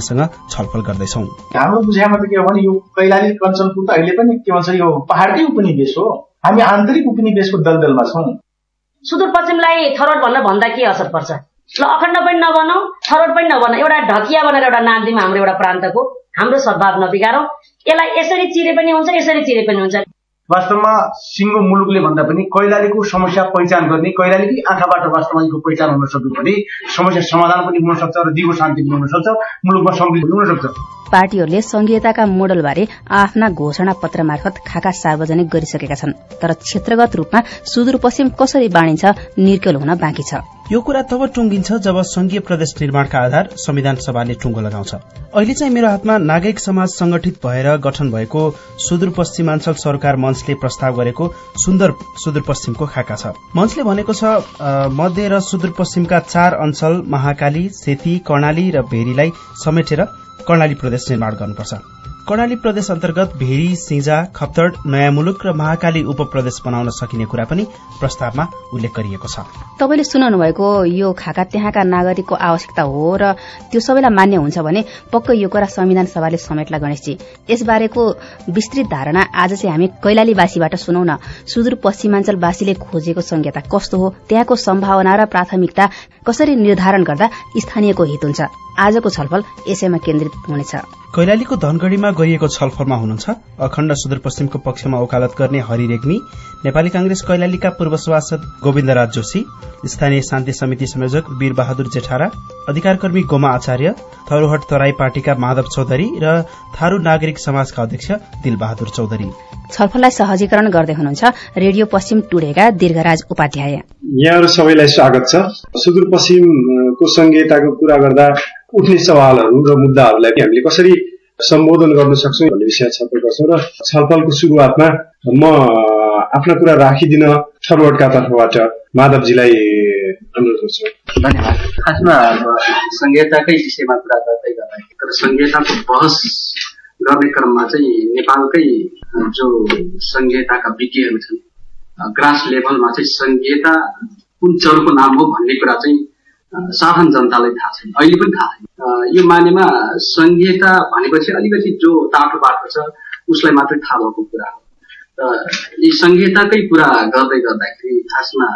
विशेषज्ञसँग छलफल गर्दैछौ। हाम्रो बुझाइमा त के हो भने यो कैलाली कञ्चनपुर त अहिले पनि के भन्छ यो पहाडकै उपनिवेश हो। हामी आन्तरिक उपनिवेशको दलदलमा छौँ। सुदूरपश्चिमलाई थरोट भनेर भन्दा के असर पर्छ? ल अखण्ड पनि नबनाऊ थरोट पनि नबनाऊ। एउटा ढकिया भनेर एउटा नाम दिउँ हाम्रो एउटा प्रान्तको। हाम्रो सद्भाव नबिगारौँ। यसलाई यसरी चिरे पनि हुन्छ यसरी चिरे पनि हुन्छ। वास्तवमा सिङ्गो मुलुकले भन्दा पनि कैलालीको समस्या पहिचान गर्ने कैलालीकै आँखाबाट वास्तवमा यसको पहिचान हुन सक्यो भने समस्या समाधान पनि हुन सक्छ र दिगो शान्ति पनि हुन सक्छ मुलुकमा समृद्धि हुन सक्छ। पार्टीहरूले संघीयताका मोडलबारे आफ्ना घोषणा पत्र मार्फत खाका सार्वजनिक गरिसकेका छन् तर क्षेत्रगत रूपमा सुदूरपश्चिम कसरी बाँडिन्छ निर्केल हुन बाँकी छ। यो कुरा तब टुङ्गिन्छ जब संघीय प्रदेश निर्माणका आधार संविधान सभाले टुङ्गो लगाउँछ। अहिले चाहिँ मेरो हातमा नागरिक समाज संगठित भएर गठन भएको सुदूरपश्चिमाञ्चल सरकार मञ्चले प्रस्ताव गरेको सुन्दर सुदूरपश्चिमको खाका छ। मञ्चले भनेको छ मध्य र सुदूरपश्चिमका चार अञ्चल महाकाली सेती कर्णाली र भेरीलाई समेटेर कर्णाली प्रदेश निर्माण गर्नुपर्छ। कर्णाली प्रदेश अन्तर्गत भेरी सिंजा खप्तड नयाँ मुलुक र महाकाली उपप्रदेश बनाउन सकिने कुरा पनि प्रस्तावमा उल्लेख गरिएको छ। तपाईँले सुनाउनु भएको यो खाका त्यहाँका नागरिकको आवश्यकता हो र त्यो सबैलाई मान्य हुन्छ भने पक्कै यो कुरा संविधान सभाले समेट्ला गणेशजी। यसबारेको विस्तृत धारणा आज चाहिँ हामी कैलालीवासीबाट सुनौ न। सुदूर पश्चिमाञ्चलवासीले खोजेको संहिता कस्तो हो? त्यहाँको सम्भावना र प्राथमिकता कसरी निर्धारण गर्दा स्थानीयको हित हुन्छ? आजको छलफल यसैमा केन्द्रित हुनेछ। कैलालीको धनगढ़ीमा गरिएको छलफलमा हुनुहुन्छ। अखण्ड सुदूरपश्चिमको पक्षमा वकालत गर्ने हरि रेग्मी नेपाली कांग्रेस कैलालीका पूर्व सभासद गोविन्दराज जोशी स्थानीय शान्ति समिति संयोजक वीर बहादुर जेठारा अधिकारकर्मी गोमा आचार्य थरूहट तराई पार्टीका माधव चौधरी र थारू नागरिक समाजका अध्यक्ष दिलबहादुर चौधरी। छलफललाई सहजीकरण गर्दै हुनुहुन्छ रेडियो पश्चिम टुडेका दीर्घराज उपाध्याय। यहाँहरू सबैलाई स्वागत छ। सुदूरपश्चिमको संहिताको कुरा गर्दा उठ्ने सवालहरू र मुद्दाहरूलाई हामीले कसरी सम्बोधन गर्न सक्छौँ भन्ने विषय छलफल गर्छौँ र छलफलको सुरुवातमा म आफ्ना कुरा राखिदिन थरवटका तर्फबाट माधवजीलाई अनुरोध गर्छु। धन्यवाद। खासमा संहिताकै विषयमा कुरा गर्दै गर्दाखेरि तर संहिताको बहस गर्ने क्रममा चाहिँ नेपालकै जो संहिताका विज्ञहरू छन् ग्रास लेभलमा चाहिँ संहिता कुन चरको नाम हो भन्ने कुरा चाहिँ साधारण जनतालाई थाहा छैन। अहिले पनि थाहा छैन। यो मानेमा संहिता भनेपछि अलिकति जो ताटो बाटो छ उसलाई मात्रै थाहा भएको कुरा हो। र यी संहिताकै कुरा गर्दै गर्दाखेरि खासमा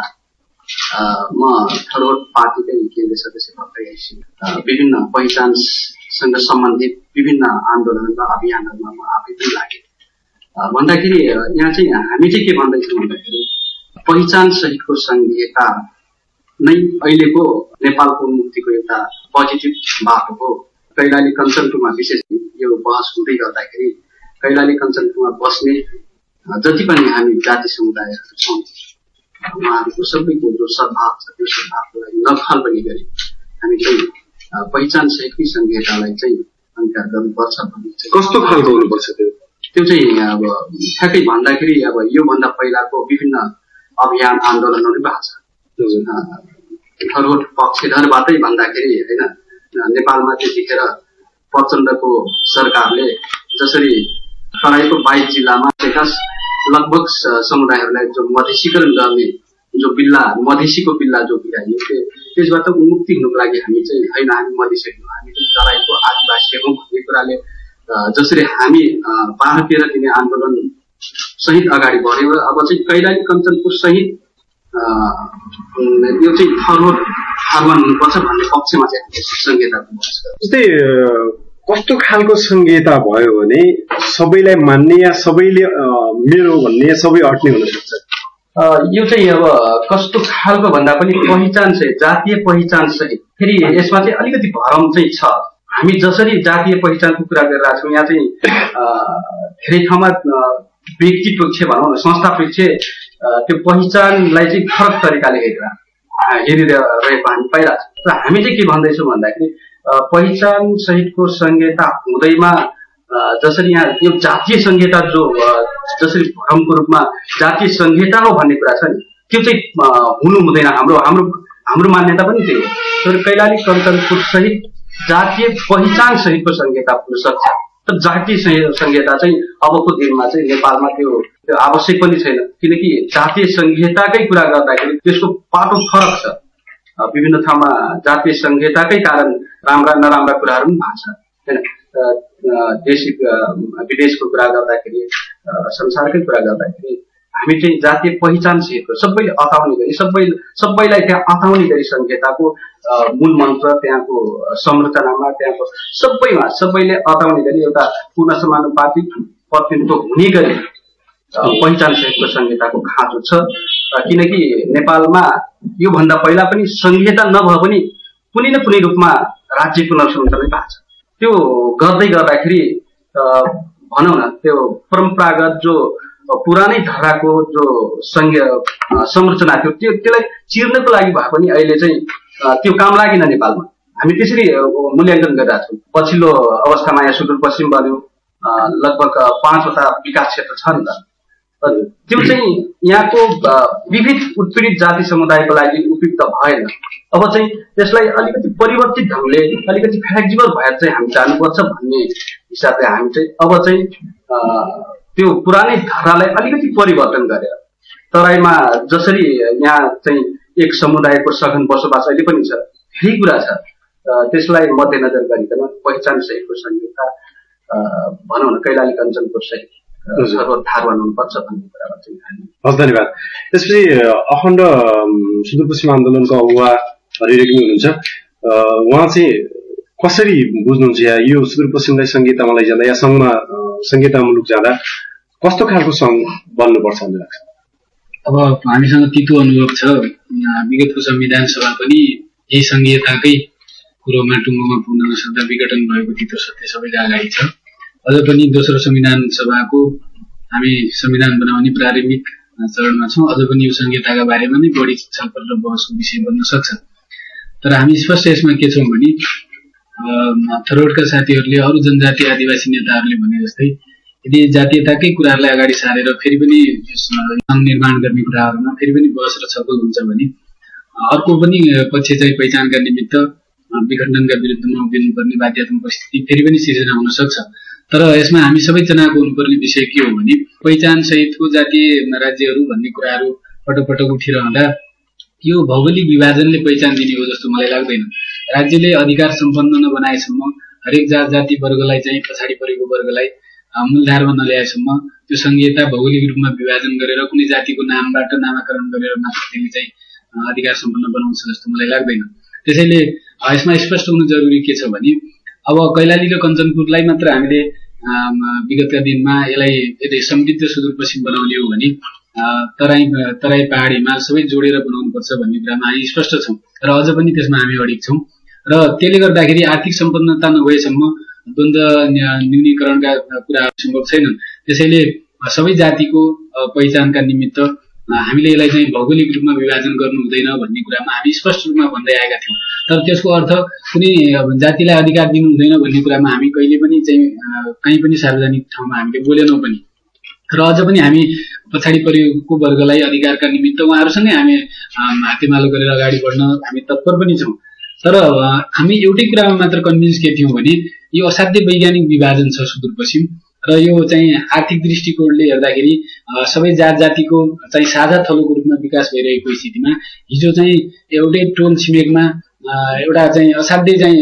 म थलोट पार्टीकै केन्द्रीय सदस्य भएपछि विभिन्न पहिचानसँग सम्बन्धित विभिन्न आन्दोलन र अभियानहरूमा म आफै पनि लागेँ। भन्दाखेरि यहाँ चाहिँ हामी चाहिँ के भन्दैछौँ भन्दाखेरि पहिचान सहितको संहिता नै अहिलेको नेपालको मुक्तिको एउटा पोजिटिभ बाटो हो कैलाली कञ्चनपुरमा विशेष यो बहस हुँदै गर्दाखेरि कैलाली कञ्चनपुरमा बस्ने जति पनि हामी जाति समुदायहरू छौँ उहाँहरूको सबैको जो सद्भाव छ त्यो सद्भावलाई नफाल पनि गरी। हामी चाहिँ पहिचान सहितकै संहितालाई चाहिँ अङ्कार गर्नुपर्छ भन्ने चाहिँ कस्तो खालको हुनुपर्छ त्यो? त्यो चाहिँ अब ठ्याक्कै भन्दाखेरि अब योभन्दा पहिलाको विभिन्न अभियान आन्दोलनहरू भएको छ। थरोट पक्षधरबाटै भन्दाखेरि होइन नेपालमा त्यतिखेर प्रचण्डको सरकारले जसरी तराईको बाइस जिल्लामा विकास लगभग समुदायहरूलाई जो मधेसीकरण गर्ने जो बिल्ला मधेसीको बिल्ला जो बिराइयो त्यो त्यसबाट मुक्ति हुनुको लागि हामी चाहिँ होइन हामी मधेसी हामी चाहिँ तराईको आदिवासी हौँ भन्ने कुराले जसरी हामी बाह्र तेह्र दिने आन्दोलन सहित अगाडि बढ्यो अब चाहिँ कैलाली कञ्चनपुर सहित यो चाहिँ फरवर्ड फरवान हुनुपर्छ भन्ने पक्षमा चाहिँ संहिता जस्तै कस्तो खालको संहिता भयो भने सबैलाई मान्ने या सबैले मेरो भन्ने सबै अट्ने हुन सक्छ यो चाहिँ अब कस्तो खालको भन्दा पनि पहिचान सहित जातीय पहिचान सहित फेरि यसमा चाहिँ अलिकति भरम चाहिँ छ हामी जसरी जातीय पहिचानको कुरा गरिरहेको छौँ यहाँ चाहिँ धेरै ठाउँमा व्यक्ति पक्ष भनौँ न संस्था पक्ष त्यो पहिचानलाई चाहिँ फरक तरिकाले हेरेर हेरिरहेको हामी पाइरहेको र हामी चाहिँ के भन्दैछौँ भन्दाखेरि पहिचान सहितको संहिता हुँदैमा जसरी यहाँ यो जातीय संहिता जो जसरी भ्रमको रूपमा जातीय संहिता हो भन्ने कुरा छ नि त्यो चाहिँ हुनु हुँदैन। हाम्रो हाम्रो हाम्रो मान्यता पनि त्यही हो। तर कैलाली सहित जातीय पहिचान सहितको संहिता हुन सक्छ। जातीय संहिता चाहिँ अबको दिनमा चाहिँ नेपालमा त्यो आवश्यक पनि छैन। किनकि जातीय संहिताकै कुरा गर्दाखेरि त्यसको पाटो फरक छ। विभिन्न ठाउँमा जातीय संहिताकै कारण राम्रा नराम्रा कुराहरू पनि भएको छ। होइन? देशी विदेशको कुरा गर्दाखेरि संसारकै कुरा गर्दाखेरि हामी चाहिँ जातीय पहिचान सहितको सबैले अताउने गरी सबै सबैलाई त्यहाँ अताउने गरी संहिताको मूल मन्त्र त्यहाँको संरचनामा त्यहाँको सबैमा सबैले अताउने गरी एउटा पूर्ण समानुपातिक प्रतिनिधित्व हुने गरी पहिचान सहितको संहिताको खाँचो छ। किनकि नेपालमा योभन्दा पहिला पनि संहिता नभए पनि कुनै न कुनै रूपमा राज्य पुनर्संरचनै भएको छ। त्यो गर्दै गर्दाखेरि भनौँ न त्यो परम्परागत जो पुरानै धाराको जो सङ्घीय संरचना थियो त्यो त्यसलाई चिर्नको लागि भए पनि अहिले चाहिँ त्यो काम लागेन नेपालमा। हामी त्यसरी मूल्याङ्कन गरिरहेका छौँ। पछिल्लो अवस्थामा यहाँ सुदूरपश्चिम बन्यो लगभग पाँचवटा विकास क्षेत्र छ नि त त्यो चाहिँ यहाँको विविध उत्पीडित जाति समुदायको लागि उपयुक्त भएन। अब चाहिँ त्यसलाई अलिकति परिवर्तित ढङ्गले अलिकति फ्लेक्जिबल भएर चाहिँ हामी जानुपर्छ भन्ने हिसाबले हामी चाहिँ अब चाहिँ त्यो पुरानै धारालाई अलिकति परिवर्तन गरेर तराईमा जसरी यहाँ चाहिँ एक समुदायको सघन बसोबास अहिले पनि छ धेरै कुरा छ। त्यसलाई मध्यनजर गरिकन पहिचान सहितको संहिता भनौँ न कैलाली कञ्चनपुर सहित हुनुपर्छ भन्ने कुरामा चाहिँ हस् धन्यवाद। त्यसपछि अखण्ड सुदूरपश्चिम आन्दोलनको अगुवा हरिरेग्मी हुनुहुन्छ। उहाँ चाहिँ कसरी बुझ्नुहुन्छ या यो सुदूरपश्चिमलाई सङ्गीतमा लैजाँदा या सङ्घमा सङ्गीता मुलुक जाँदा कस्तो खालको सङ्घ बन्नुपर्छ भन्ने लाग्छ? अब हामीसँग तितो अनुभव छ। विगतको संविधान सभा पनि यही सङ्घीयताकै कुरोमा टुङ्गोमा पुग्न नसक्दा विघटन भएको तितो सत्य सबैले अगाडि छ। अझ पनि दोस्रो संविधान सभाको हामी संविधान बनाउने प्रारम्भिक चरणमा छौँ। अझ पनि यो संहिताका बारेमा नै बढी छलफल र बहसको विषय बन्न सक्छ। तर हामी स्पष्ट यसमा के छौँ भने थरोडका साथीहरूले अरू जनजाति आदिवासी नेताहरूले भने जस्तै यदि जातीयताकै कुराहरूलाई अगाडि सारेर फेरि पनि निर्माण गर्ने कुराहरूमा फेरि पनि बहस र छलफल हुन्छ भने अर्को पनि पक्ष चाहिँ पहिचानका निमित्त विखण्डनका विरुद्धमा उभिनुपर्ने बाध्यात्मक परिस्थिति फेरि पनि सिर्जना हुन सक्छ। तर यसमा हामी सबैजनाको हुनुपर्ने विषय के हो भने पहिचान सहितको जातीय राज्यहरू भन्ने कुराहरू पटक पटक उठिरहँदा यो भौगोलिक विभाजनले पहिचान दिने हो जस्तो मलाई लाग्दैन। राज्यले अधिकार सम्पन्न नबनाएसम्म हरेक जात जाति वर्गलाई चाहिँ पछाडि परेको वर्गलाई मूलधारमा नल्याएसम्म त्यो सङ्घीयता भौगोलिक रूपमा विभाजन गरेर कुनै जातिको नामबाट नामाकरण गरेर मात्र चाहिँ अधिकार सम्पन्न बनाउँछ जस्तो मलाई लाग्दैन। त्यसैले यसमा स्पष्ट हुनु जरुरी के छ भने अब कैलाली र कञ्चनपुरलाई मात्र हामीले विगतका दिनमा यसलाई यदि समृद्ध सुदूरपश्चिम बनाउने हो भने तराई तराई पहाडी हिमाल सबै जोडेर बनाउनुपर्छ भन्ने कुरामा हामी स्पष्ट छौँ। र अझ पनि त्यसमा हामी अडिक छौँ। र त्यसले गर्दाखेरि आर्थिक सम्पन्नता नभएसम्म द्वन्द न्यूनीकरणका कुराहरू सम्भव छैनन्। त्यसैले सबै जातिको पहिचानका निमित्त हामीले यसलाई चाहिँ भौगोलिक रूपमा विभाजन गर्नु हुँदैन भन्ने कुरामा हामी स्पष्ट रूपमा भन्दै आएका थियौँ। तर त्यसको अर्थ कुनै जातिलाई अधिकार दिनु हुँदैन भन्ने कुरामा हामी कहिले पनि चाहिँ कहीँ पनि सार्वजनिक ठाउँमा हामीले बोलेनौँ पनि। र अझ पनि हामी पछाडि परेको वर्गलाई अधिकारका निमित्त उहाँहरूसँगै हामी हातेमालो गरेर अगाडि बढ्न हामी तत्पर पनि छौँ। तर हामी एउटै कुरामा मात्र कन्भिन्स के थियौँ भने यो असाध्य वैज्ञानिक विभाजन छ सुदूरपश्चिम र यो चाहिँ आर्थिक दृष्टिकोणले हेर्दाखेरि सबै जात जातिको चाहिँ साझा थलोको रूपमा विकास भइरहेको स्थितिमा हिजो चाहिँ एउटै टोल छिमेकमा एउटा चाहिँ असाध्यै चाहिँ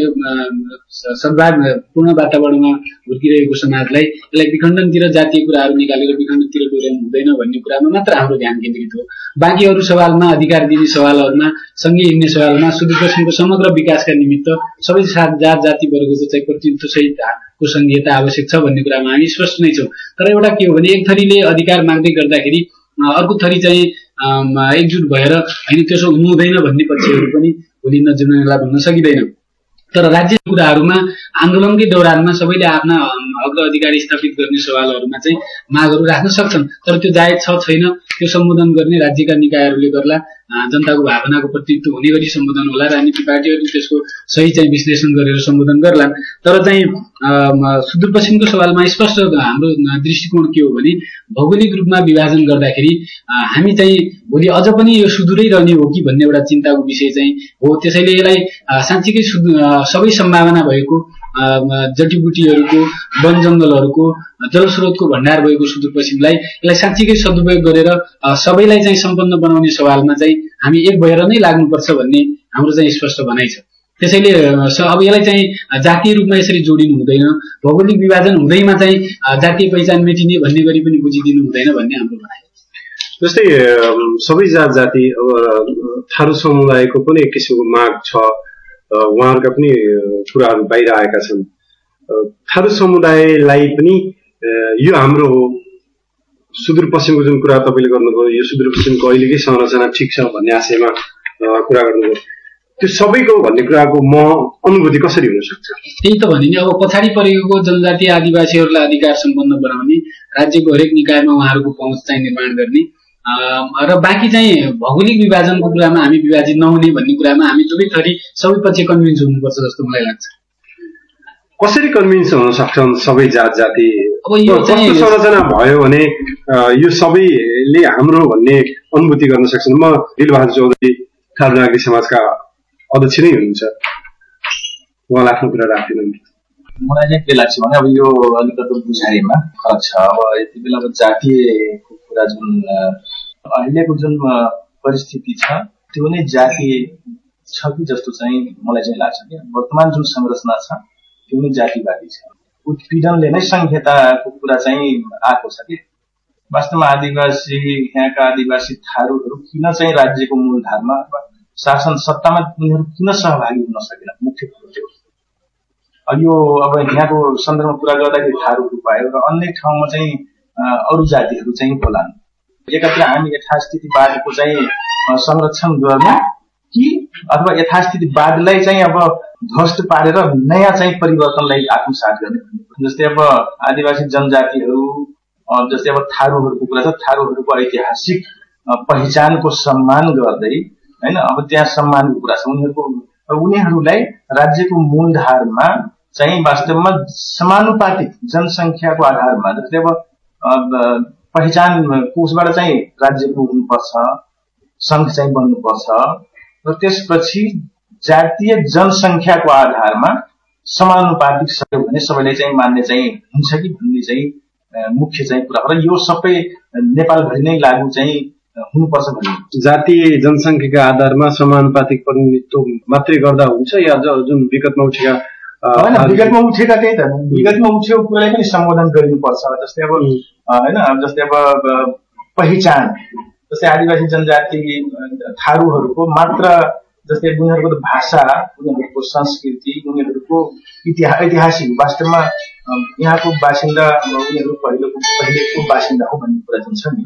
सद्भावपूर्ण वातावरणमा हुर्किरहेको समाजलाई यसलाई विखण्डनतिर जातीय कुराहरू निकालेर विखण्डनतिर डोर्याउनु हुँदैन भन्ने कुरामा मात्र हाम्रो ध्यान केन्द्रित हो। बाँकी अरू सवालमा अधिकार दिने सवालहरूमा सँगै हिँड्ने सवालमा सुदूरपश्चिमको समग्र विकासका निमित्त सबै साथ जात जाति वर्गको चाहिँ प्रतिनिधित्व सहितको सङ्घीयता आवश्यक छ भन्ने कुरामा हामी स्पष्ट नै छौँ। तर एउटा के हो भने एक थरीले अधिकार माग्दै गर्दाखेरि अर्को थरी चाहिँ एकजुट भएर होइन त्यसो हुनु हुँदैन भन्ने पक्षहरू पनि भोलि नजिम्मेलाई भन्न सकिँदैन। तर राज्य कुराहरूमा आन्दोलनकै दौरानमा सबैले आफ्ना हक र अधिकार स्थापित गर्ने सवालहरूमा चाहिँ मागहरू राख्न सक्छन्। तर त्यो जायज छैन त्यो सम्बोधन गर्ने राज्यका निकायहरूले गर्ला। जनताको भावनाको प्रतिनिधित्व हुने गरी सम्बोधन होला राजनीतिक पार्टीहरूले त्यसको सही चाहिँ विश्लेषण गरेर सम्बोधन गर्लान्। तर चाहिँ सुदूरपश्चिमको सवालमा स्पष्ट हाम्रो दृष्टिकोण के हो भने भौगोलिक रूपमा विभाजन गर्दाखेरि हामी चाहिँ भोलि अझ पनि यो सुदूरै रहने हो कि भन्ने एउटा चिन्ताको विषय चाहिँ हो। त्यसैले यसलाई साँच्चीकै सबै सम्भावना भएको जडीबुटीहरूको वन जङ्गलहरूको जलस्रोतको भण्डार भएको सुदूरपश्चिमलाई यसलाई साँच्चीकै सदुपयोग गरेर सबैलाई चाहिँ सम्पन्न बनाउने सवालमा चाहिँ हामी एक भएर नै लाग्नुपर्छ भन्ने हाम्रो चाहिँ स्पष्ट भनाइ छ। त्यसैले अब यसलाई चाहिँ जातीय रूपमा यसरी जोडिनु हुँदैन भौगोलिक विभाजन हुँदैमा चाहिँ जातीय पहिचान मेटिने भन्ने गरी पनि बुझिदिनु हुँदैन भन्ने हाम्रो भनाइ जस्तै सबै जात जाति अब थारू समुदायको पनि एक किसिमको माग छ। उहाँहरूका पनि कुराहरू बाहिर आएका छन् थारू समुदायलाई पनि यो हाम्रो हो सुदूरपश्चिमको जुन कुरा तपाईँले गर्नुभयो यो सुदूरपश्चिमको अहिलेकै संरचना ठिक छ भन्ने आशयमा कुरा गर्नुभयो। त्यो सबैको भन्ने कुराको म अनुभूति कसरी हुन सक्छ? त्यही त भने नि अब पछाडि परेको जनजाति आदिवासीहरूलाई अधिकार सम्पन्न बनाउने राज्यको हरेक निकायमा उहाँहरूको पहुँच चाहिँ निर्माण गर्ने र बाँकी चाहिँ भौगोलिक विभाजनको कुरामा हामी विभाजित नहुने भन्ने कुरामा हामी दुवै थरी सबै पछि कन्भिन्स हुनुपर्छ जस्तो मलाई लाग्छ। कसरी कन्भिन्स हुन सक्छन् सबै जात जाति अब यो कस्तो संरचना भयो भने यो सबैले हाम्रो भन्ने अनुभूति गर्न सक्छन्? म दिलबहादुर चौधरी थारू नागरिक समाजका अध्यक्ष नै हुनुहुन्छ। उहाँलाई आफ्नो कुरा राखिदिनु मलाई चाहिँ के लाग्छ भने अब यो अलिकति बुझाइमा फरक छ। अब यति बेला अब जातीयको कुरा जुन अहिलेको जुन परिस्थिति छ त्यो नै जातीय छ कि जस्तो चाहिँ मलाई चाहिँ लाग्छ कि? वर्तमान जुन संरचना छ त्यो नै जातिवादी छ। उत्पीडनले नै संहिताको कुरा चाहिँ आएको छ कि? वास्तवमा आदिवासी यहाँका आदिवासी थारूहरू किन चाहिँ राज्यको मूलधारमा शासन सत्तामा उनीहरू किन सहभागी हुन सकेन? मुख्य कुरो त्यो यो अब यहाँको सन्दर्भमा कुरा गर्दाखेरि थारूहरू पायो र अन्य ठाउँमा चाहिँ अरू जातिहरू चाहिँ होलान् एकातिर हामी यथास्थितिवादको चाहिँ संरक्षण गर्ने कि अथवा यथास्थितिवादलाई चाहिँ अब ध्वस्त पारेर नयाँ चाहिँ परिवर्तनलाई आत्मसात गर्ने जस्तै अब आदिवासी जनजातिहरू जस्तै अब थारूहरूको कुरा छ थारूहरूको ऐतिहासिक पहिचानको सम्मान गर्दै होइन अब त्यहाँ सम्मानको कुरा छ। उनीहरूको उनीहरूलाई राज्यको मूलधारमा चाहिँ वास्तवमा समानुपातिक जनसङ्ख्याको आधारमा जस्तै अब पहिचान कोषबाट चाहिँ राज्यको हुनुपर्छ सङ्घ चाहिँ बन्नुपर्छ र त्यसपछि जातीय जनसङ्ख्याको आधारमा समानुपातिक सक्यो भने सबैले चाहिँ मान्ने चाहिँ हुन्छ कि भन्ने चाहिँ मुख्य चाहिँ कुरा हो र यो सबै नेपालभरि नै लागू चाहिँ हुनुपर्छ भन्ने जातीय जनसङ्ख्याका आधारमा समानुपातिक प्रतिनिधित्व मात्रै गर्दा हुन्छ या जुन विगतमा उठेका होइन विगतमा उठेका त्यही त। विगतमा उठेको कुरालाई पनि सम्बोधन गरिनुपर्छ। जस्तै अब होइन जस्तै अब पहिचान जस्तै आदिवासी जनजाति थारूहरूको मात्र जस्तै उनीहरूको भाषा उनीहरूको संस्कृति उनीहरूको इतिहास ऐतिहासिक वास्तवमा यहाँको बासिन्दा उनीहरू पहिलो पहिलेको बासिन्दा हो भन्ने कुरा जुन छ नि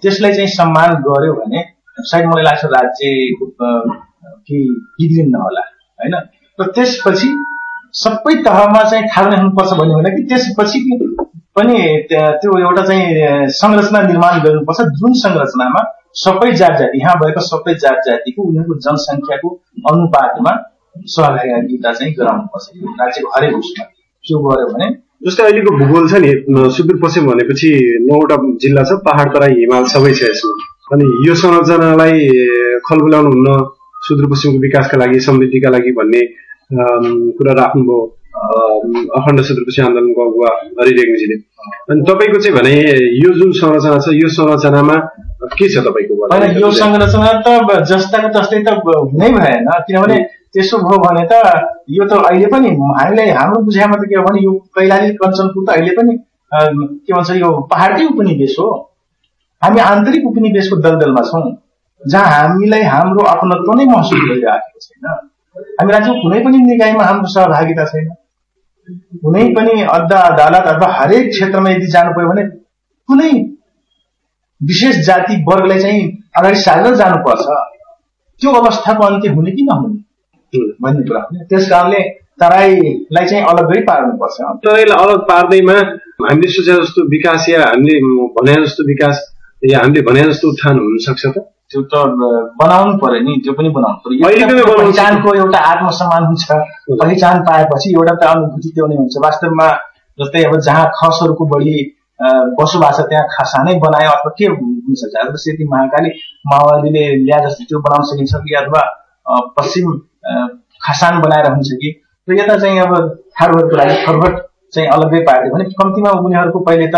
त्यसलाई चाहिँ सम्मान गर्यो भने सायद मलाई लाग्छ राज्यको केही बिग्रिन्न होला होइन? र त्यसपछि सबै तहमा चाहिँ थाहा हुनुपर्छ भन्ने होइन कि त्यसपछि पनि त्यो एउटा चाहिँ संरचना निर्माण गर्नुपर्छ। जुन संरचनामा सबै जात जाति यहाँ भएको सबै जात जातिको उनीहरूको जनसङ्ख्याको अनुपातमा सहभागिता चाहिँ गराउनुपर्छ। राज्यको हरेक उसमा। त्यो गऱ्यो भने जस्तै अहिलेको भूगोल छ नि सुदूरपश्चिम भनेपछि नौवटा जिल्ला छ पहाड तराई हिमाल सबै छ यसमा। अनि यो संरचनालाई खलबुलाउनु हुन्न सुदूरपश्चिमको विकासका लागि समृद्धिका लागि भन्ने कुरा राख्नुभयो। अखण्ड सुदूरपश्चिम आन्दोलनको अगुवा हरि रेग्मीजीले अनि तपाईँको चाहिँ भने यो जुन संरचना छ यो संरचनामा के छ तपाईँको यो संरचना त जस्ताको तस्तै त हुनै भएन किनभने त्यसो भयो भने त यो त अहिले पनि हामीलाई हाम्रो बुझाइमा त के हो भने यो कैलाली कञ्चनपुर त अहिले पनि के भन्छ यो पहाडकै उपनिवेश हो। हामी आन्तरिक उपनिवेशको दलदलमा छौँ जहाँ हामीलाई हाम्रो अपनत्व नै महसुस गरिराखेको छैन। हामी राज्यको कुनै पनि निकायमा हाम्रो सहभागिता छैन। कुनै पनि अड्डा अदालत अथवा हरेक क्षेत्रमा यदि जानु पर्यो भने कुनै विशेष जाति वर्गलाई चाहिँ अगाडि सारेर जानुपर्छ। त्यो अवस्थाको अन्त्य हुने कि नहुने? भन्ने कुरा त्यस कारणले तराईलाई चाहिँ अलग्गै पार्नुपर्छ। तराईलाई अलग पार्दैमा हामीले सोचे जस्तो विकास या हामीले भने जस्तो विकास या हामीले भने जस्तो उत्थान हुन सक्छ त? त्यो त बनाउनु पर्यो नि त्यो पनि बनाउनु पर्यो पहिचानको एउटा आत्मसम्मान हुन्छ। पहिचान पाएपछि एउटा त अनुभूति त्यो नै हुन्छ। वास्तवमा जस्तै अब जहाँ खसहरूको बढी बसोबास त्यहाँ खासानै बनायो अथवा के हुन सक्छ अब सेती महाकाली माओवादीले ल्या जस्तो त्यो बनाउन सकिन्छ कि? अथवा पश्चिम खसान बनाएर हुन्छ कि? र यता चाहिँ अब थारूहरूको लागि फरवर्ड चाहिँ अलग्गै पारिदियो भने कम्तीमा उनीहरूको पहिले त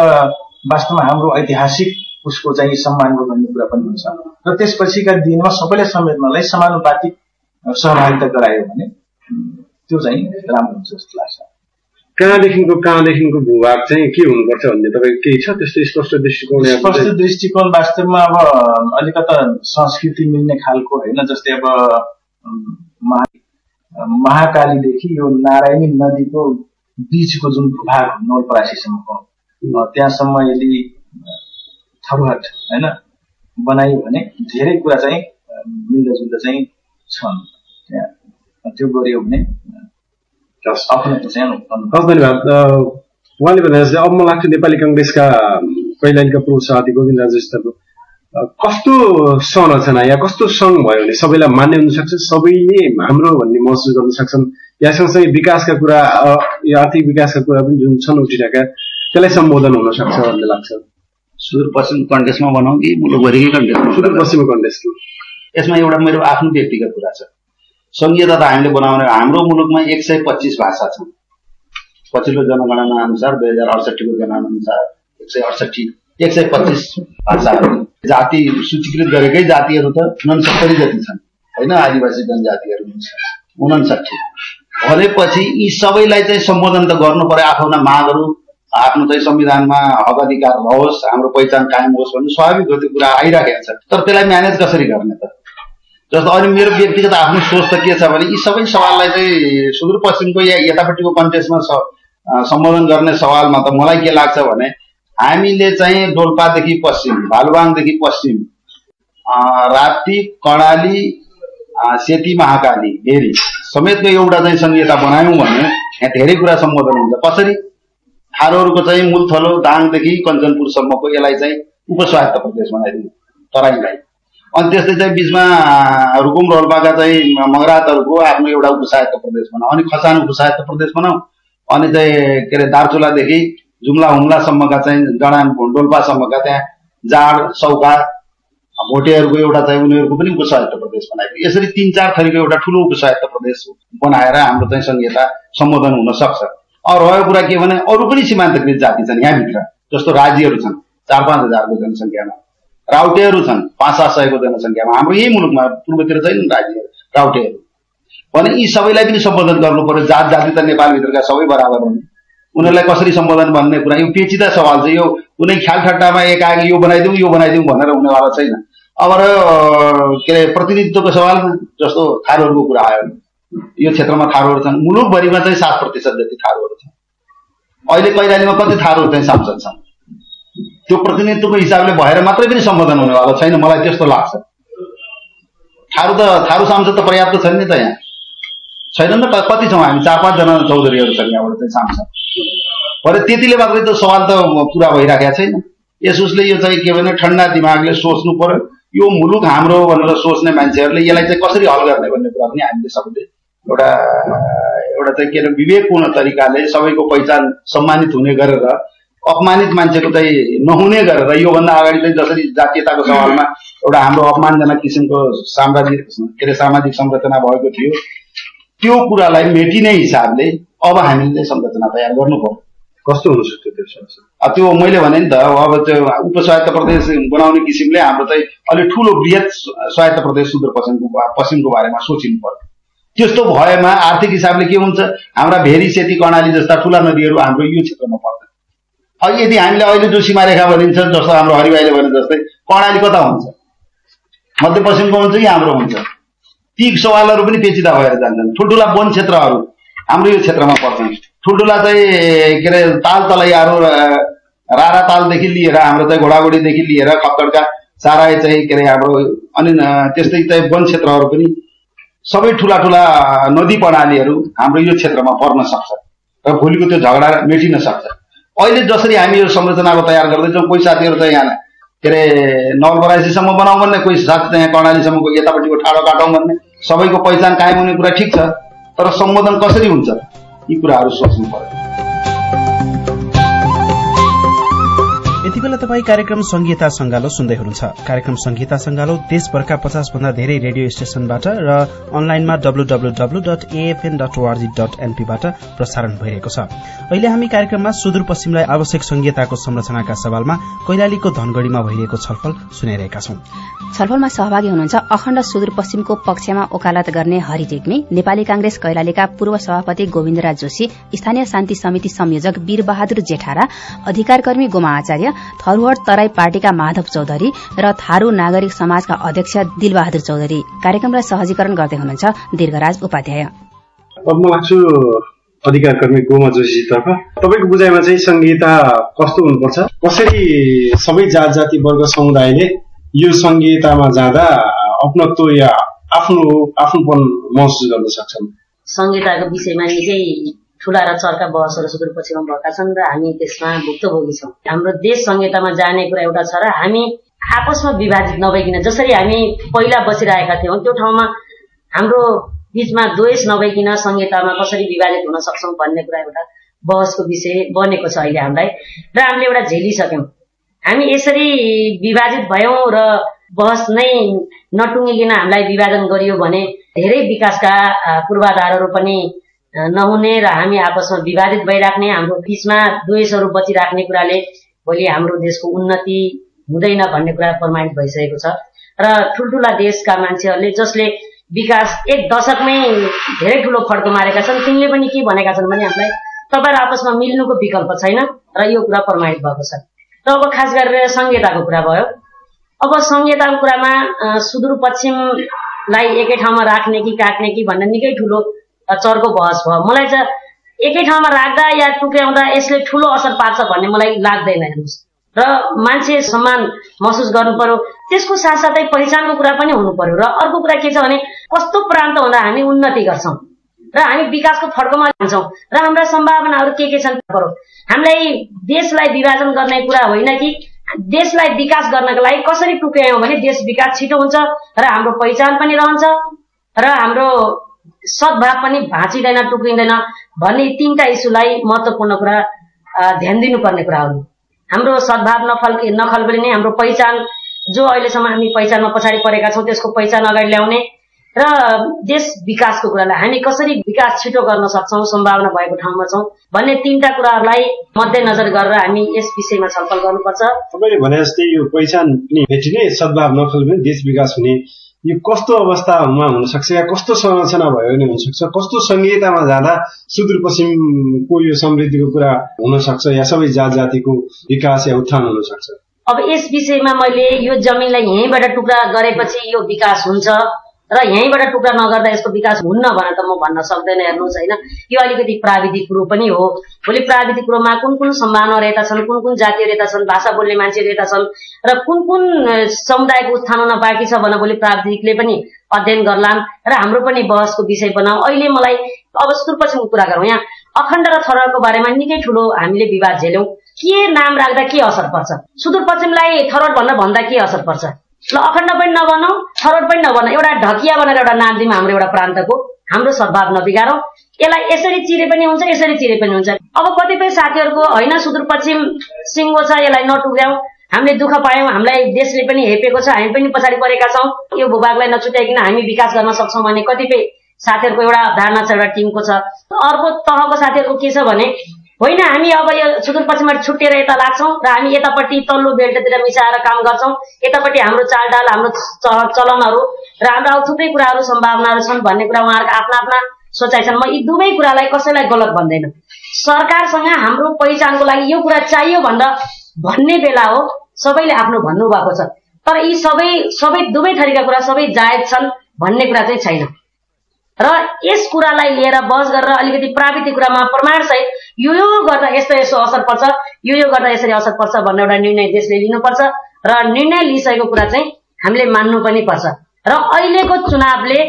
वास्तवमा हाम्रो ऐतिहासिक उसको चाहिँ सम्मान भन्ने कुरा पनि हुन्छ। र त्यसपछिका दिनमा सबैलाई समेट्नलाई समानुपातिक सहभागिता गरायो भने त्यो चाहिँ राम्रो हुन्छ जस्तो लाग्छ। कहाँदेखिको कहाँदेखिको भूभाग चाहिँ के हुनुपर्छ भन्ने तपाईँ केही छ त्यस्तो स्पष्ट दृष्टिकोण स्पष्ट दृष्टिकोण वास्तवमा अब अलिकता संस्कृति मिल्ने खालको होइन जस्तै अब महा महाकालीदेखि यो नारायणी नदीको बिचको जुन भूभाग नवलपरासीसम्मको त्यहाँसम्म यदि थरुहट होइन? बनायो भने धेरै कुरा चाहिँ मिल्दोजुल्दो चाहिँ छन्। त्यहाँ त्यो गऱ्यो भने उहाँले भने जस्तै अब मलाई लाग्छ नेपाली कङ्ग्रेसका कैलालीका पूर्व सभापति गोविन्द राजेशको कस्तो संरचना या कस्तो सङ्घ भयो भने सबैलाई मान्य हुन सक्छ सबैले हाम्रो भन्ने महसुस गर्न सक्छन्। या सँगसँगै विकासका कुरा या आर्थिक विकासका कुरा पनि जुन छन् उठिरहेका त्यसलाई सम्बोधन हुन सक्छ भन्ने लाग्छ। सुदूरपश्चिम कन्टेस्टमा बनाऊ कि मुलुकभरिकै कन्टेस्टमा सुदूरपश्चिम कन्टेस्टको यसमा एउटा मेरो आफ्नो व्यक्तिगत कुरा छ। सङ्घीयता त हामीले बनाउने हाम्रो मुलुकमा एक सय पच्चिस भाषा छन्। पछिल्लो जनगणना अनुसार दुई हजार अडसठीको जनगणना अनुसार एक सय अडसठी एक सय पच्चिस भाषाहरू जाति सूचीकृत गरेकै जातिहरू त उनसत्तरी जति छन्। होइन आदिवासी जनजातिहरू उनसठी भनेपछि यी सबैलाई चाहिँ सम्बोधन त गर्नु पर्यो आफ्नो मागहरू आफ्नो चाहिँ संविधानमा हक अधिकार रहोस् हाम्रो पहिचान कायम होस् भन्ने स्वाभाविक हो त्यो कुरा आइराखेको छ। तर त्यसलाई म्यानेज कसरी गर्ने त? जस्तो अनि मेरो व्यक्तिगत आफ्नो सोच त के छ भने यी सबै सवाललाई चाहिँ सुदूरपश्चिमको या यतापट्टिको कन्टेस्टमा सम्बोधन गर्ने सवालमा त मलाई के लाग्छ भने हामीले चाहिँ डोल्पादेखि पश्चिम भालुवाङदेखि पश्चिम राप्ती कर्णाली सेती महाकाली भेरी समेतको एउटा चाहिँ संहिता बनायौँ भने यहाँ धेरै कुरा सम्बोधन हुन्छ। कसरी? थारूहरूको चाहिँ मूल थलो दाङदेखि कञ्चनपुरसम्मको यसलाई चाहिँ उपस्वायत्त प्रदेश बनाइदिनु तराईलाई। अनि त्यस्तै चाहिँ बिचमा रुकुम रोल्पाका चाहिँ मगरातहरूको आफ्नो एउटा उपसायत्त प्रदेश बनाऊ। अनि खसान उपसायत्त प्रदेश बनाऊ। अनि चाहिँ के अरे दार्चुलादेखि जुम्ला हुम्लासम्मका चाहिँ जडान डोल्पासम्मका त्यहाँ जाड सौका भोटेहरूको एउटा चाहिँ उनीहरूको पनि उपस्वायत्त प्रदेश बनाएको यसरी तिन चार थरीको एउटा ठुलो उपस्वायत्त प्रदेश बनाएर हाम्रो चाहिँ संहिता सम्बोधन हुन सक्छ। रहेको कुरा के भने अरू पनि सीमान्तकृत जाति छन् यहाँभित्र जस्तो राज्यहरू छन् चार पाँच हजारको जनसङ्ख्यामा राउटेहरू छन् पाँच सात सयको जनसङ्ख्यामा हाम्रो यही मुलुकमा पूर्वतिर छैनन् राज्यहरू राउटेहरू भने यी सबैलाई पनि सम्बोधन गर्नु पर्यो जात जाति त नेपालभित्रका सबै बराबर हुने उनीहरूलाई कसरी सम्बोधन भन्ने कुरा यो पेचिदा सवाल छ यो कुनै ख्याल ठट्टामा एक आगे यो बनाइदिउँ यो बनाइदिउँ भनेर हुनेवाला छैन अब के अरे प्रतिनिधित्वको सवालमा जस्तो थारूहरूको कुरा आयो। यो क्षेत्रमा थारूहरू छन्। मुलुकभरिमा चाहिँ सात प्रतिशत जति थारूहरू छन्। अहिले कैलालीमा कति थारूहरू चाहिँ सांसद छन्? त्यो प्रतिनिधित्वको हिसाबले भएर मात्रै पनि सम्बोधन हुनेवाला छैन। मलाई त्यस्तो लाग्छ। थारू त थारू सांसद त पर्याप्त छन् नि त यहाँ। छैनन् त। कति छौँ हामी? चार पाँचजना चौधरीहरू छन् यहाँबाट चाहिँ सांसद। भरे त्यतिले मात्रै त सवाल त पुरा भइराखेको छैन। यस उसले यो चाहिँ के भने ठन्डा दिमागले सोच्नु पर्यो। यो मुलुक हाम्रो भनेर सोच्ने मान्छेहरूले यसलाई चाहिँ कसरी हल गर्ने भन्ने कुरा पनि हामीले सबैले एउटा एउटा चाहिँ के अरे विवेकपूर्ण तरिकाले सबैको पहिचान सम्मानित हुने गरेर अपमानित मान्छेको चाहिँ नहुने गरेर योभन्दा अगाडि चाहिँ जसरी जातीयताको सवालमा एउटा हाम्रो अपमानजनक किसिमको साम्राज्यिक के अरे सामाजिक संरचना भएको थियो त्यो कुरालाई मेटिने हिसाबले अब हामीले संरचना तयार गर्नु पर्यो कस्तो हुन सक्छ त्यो त्यो मैले भने नि त अब त्यो उपस्वायत्त प्रदेश बनाउने किसिमले हाम्रो चाहिँ अलिक ठुलो वृहत स्वायत्त प्रदेश सुदूरपश्चिमको पश्चिमको बारेमा सोचिनु पर्यो त्यस्तो भएमा आर्थिक हिसाबले के हुन्छ? हाम्रा भेरी सेती कर्णाली जस्ता ठुला नदीहरू हाम्रो यो क्षेत्रमा पर्दैन अहिले यदि हामीले अहिले जो सीमारेखा भनिन्छ जस्तो हाम्रो हरिभाइले भने जस्तै कर्णाली कता हुन्छ? मध्यपश्चिमको हुन्छ कि हाम्रो हुन्छ? ती सवालहरू पनि पेचिदा भएर जान्छन्। ठुल्ठुला वन क्षेत्रहरू हाम्रो यो क्षेत्रमा पर्छन्। ठुल्ठुला चाहिँ के अरे ताल तलैयाहरू रारा तालदेखि लिएर हाम्रो चाहिँ घोडाघोडीदेखि लिएर खप्कडका सारा चाहिँ के अरे हाम्रो अनि त्यस्तै चाहिँ वन क्षेत्रहरू पनि सबै ठुला ठुला नदी प्रणालीहरू हाम्रो यो क्षेत्रमा पर्न सक्छ र भोलिको त्यो झगडा मेटिन सक्छ। अहिले जसरी हामी यो संरचनाको तयार गर्दैछौँ कोही साथीहरू चाहिँ यहाँ के अरे नवलपरासीसम्म बनाऊ भन्ने कोही साथी चाहिँ यहाँ कर्णालीसम्मको यतापट्टिको ठाडो काटौँ भन्ने सबैको पहिचान कायम हुने कुरा ठिक छ तर सम्बोधन कसरी हुन्छ यी कुराहरू सोच्नु पर्यो। बेला तपाईँ कार्यक्रम संहिता संगालो सुन्दै हुनुहुन्छ। कार्यक्रम संहिता संगालो देशभरका पचास भन्दा धेरै रेडियो स्टेशनबाट र अनलाइनमा डब्लूडब्लूडब्लू डट प्रसारण भइरहेको छ। अहिले हामी कार्यक्रममा सुदूरपश्चिमलाई आवश्यक संहिताको संरचनाका सवालमा कैलालीको धनगढ़ीमा भइरहेको छलफल सुनाइरहेका छौं। छलफलमा सहभागी हुनुहुन्छ अखण्ड सुदूरपश्चिमको पक्षमा ओकालत गर्ने हरि रेग्मी नेपाली कांग्रेस कैलालीका पूर्व सभापति गोविन्दराज जोशी स्थानीय शान्ति समिति संयोजक वीर बहादुर जेठारा अधिकारकर्मी गोमा आचार्य थरूहट तराई पार्टीका माधव चौधरी र थारू नागरिक समाजका अध्यक्ष दिलबहादुर चौधरी। कार्यक्रमलाई सहजीकरण गर्दै हुनुहुन्छ दीर्घराज उपाध्याय। अब म लाग्छु अधिकार कर्मी गोमा जोशीतर्फ। तपाईँको बुझाइमा चाहिँ संहिता कस्तो हुनुपर्छ? कसरी सबै जात जाति वर्ग समुदायले यो संहितामा जाँदा अपनत्व या आफ्नो आफ्नोपन महसुस गर्न सक्छन्? संहिताको विषयमा निकै ठुला र चर्का बहसहरू सुदूरपश्चिममा भएका छन् र हामी त्यसमा भुक्तभोगी छौँ। हाम्रो देश संहितामा जाने कुरा एउटा छ र हामी आपसमा विभाजित नभइकन जसरी हामी पहिला बसिरहेका थियौँ त्यो ठाउँमा हाम्रो बिचमा द्वेष नभइकन संहितामा कसरी विभाजित हुन सक्छौँ भन्ने कुरा एउटा बहसको विषय बनेको छ अहिले हामीलाई। र हामीले एउटा झेलिसक्यौँ हामी यसरी विभाजित भयौँ र बहस नै नटुङ्गिकन हामीलाई विभाजन गरियो भने धेरै विकासका पूर्वाधारहरू पनि नहुने र हामी आपसमा विवादित भइराख्ने हाम्रो बिचमा द्वेषहरू बचिराख्ने कुराले भोलि हाम्रो देशको उन्नति हुँदैन भन्ने कुरा प्रमाणित भइसकेको छ। र ठुल्ठुला देशका मान्छेहरूले जसले विकास एक दशकमै धेरै ठुलो फड्को मारेका छन् तिनले पनि के भनेका छन् भने हामीलाई तपाईँहरू आपसमा मिल्नुको विकल्प छैन र यो कुरा प्रमाणित भएको छ। र अब खास गरेर संहिताको कुरा भयो। अब संहिताको कुरामा सुदूरपश्चिमलाई एकै ठाउँमा राख्ने कि काट्ने कि भन्ने निकै ठुलो चर्को बहस भयो। मलाई चाहिँ एकै ठाउँमा राख्दा या टुक्राउँदा यसले ठुलो असर पार्छ भन्ने मलाई लाग्दैन हेर्नुहोस्। र मान्छे सम्मान महसुस गर्नु पर्यो। त्यसको साथसाथै पहिचानको कुरा पनि हुनु पर्यो। र अर्को कुरा के छ भने कस्तो प्रान्त हुँदा हामी उन्नति गर्छौँ? र हामी विकासको फड्कोमा जान्छौँ। र हाम्रा सम्भावनाहरू के के छन् पर्यो हामीलाई देशलाई विभाजन गर्ने कुरा होइन कि देशलाई विकास गर्नको लागि कसरी टुक्रायौँ भने देश विकास छिटो हुन्छ र हाम्रो पहिचान पनि रहन्छ र हाम्रो सद्भाव पनि भाँचिँदैन टुक्रिँदैन भन्ने तिनवटा इस्युलाई महत्त्वपूर्ण कुरा ध्यान दिनुपर्ने कुरा हुन् हाम्रो सद्भाव नफल नखलबली नै हाम्रो पहिचान जो अहिलेसम्म हामी पहिचानमा पछाडि परेका छौँ त्यसको पहिचान अगाडि ल्याउने र देश विकासको कुरालाई हामी कसरी विकास छिटो गर्न सक्छौँ सम्भावना भएको ठाउँमा छौँ भन्ने तिनवटा कुराहरूलाई मध्यनजर गरेर हामी यस विषयमा छलफल गर्नुपर्छ। तपाईँले भने जस्तै यो पहिचान भेटिने सद्भाव नखल देश विकास हुने यो कस्तो अवस्थामा हुनसक्छ या कस्तो संरचना भयो भने हुनसक्छ कस्तो संहितामा जाँदा सुदूरपश्चिमको यो समृद्धिको कुरा हुनसक्छ या सबै जात जातिको विकास या उत्थान हुनसक्छ अब यस विषयमा मैले यो जमिनलाई यहीँबाट टुक्रा गरेपछि यो विकास हुन्छ। र यहीँबाट टुक्रा नगर्दा यसको विकास हुन्न भनेर त म भन्न सक्दैन हेर्नुहोस् होइन। यो अलिकति प्राविधिक कुरो पनि हो। भोलि प्राविधिक कुरोमा कुन कुन सम्भावना रहेका छन् कुन कुन रहेका छन् भाषा बोल्ने मान्छे रहेका छन् र कुन कुन समुदायको उत्थान हुन बाँकी छ भने भोलि प्राविधिकले पनि अध्ययन गर्लान्। र हाम्रो पनि बहसको विषय बनाऊ। अहिले मलाई अब सुदूरपश्चिमको कुरा गरौँ यहाँ। अखण्ड र थरको बारेमा निकै ठुलो हामीले विवाद झेल्यौँ। के नाम राख्दा के असर पर्छ? सुदूरपश्चिमलाई थरड भनेर भन्दा के असर पर्छ? ल अखण्ड पनि नबनाऊ छरोट पनि नबनाऊ एउटा ढकिया भनेर एउटा नाम दिउँ हाम्रो एउटा प्रान्तको। हाम्रो सद्भाव नबिगारौँ। यसलाई यसरी चिरे पनि हुन्छ यसरी चिरे पनि हुन्छ। अब कतिपय साथीहरूको होइन सुदूरपश्चिम सिङ्गो छ यसलाई नटुक्राउँ हामीले दुःख पायौँ हामीलाई देशले पनि हेपेको छ हामी पनि पछाडि परेका छौँ। यो भूभागलाई नछुट्याइकन हामी विकास गर्न सक्छौँ भने कतिपय साथीहरूको एउटा धारणा छ एउटा टिमको छ। अर्को तहको साथीहरूको के छ भने होइन हामी अब यो सुदूरपश्चिमबाट छुट्टिएर यता लाग्छौँ र हामी यतापट्टि तल्लो बेल्टतिर मिसाएर काम गर्छौँ। यतापट्टि हाम्रो चालडाल हाम्रो चलनहरू र हाम्रो अब थुप्रै कुराहरू सम्भावनाहरू छन् भन्ने कुरा उहाँहरूको आफ्ना आफ्ना सोचाइ छन्। म यी दुवै कुरालाई कसैलाई गलत भन्दैन। सरकारसँग हाम्रो पहिचानको लागि यो कुरा चाहियो भनेर भन्ने बेला हो सबैले आफ्नो भन्नुभएको छ। तर यी सबै सबै दुवै थरीका कुरा सबै जायज छन् भन्ने कुरा चाहिँ छैन। र यस कुरालाई लिएर बहस गरेर अलिकति प्राविधिक कुरामा प्रमाण सहित यो यो गर्दा यस्तो यस्तो असर पर्छ यो यो गर्दा यसरी असर पर्छ भन्ने एउटा निर्णय देशले लिनुपर्छ र निर्णय लिइसकेको कुरा चाहिँ हामीले मान्नु पनि पर्छ। र अहिलेको चुनावले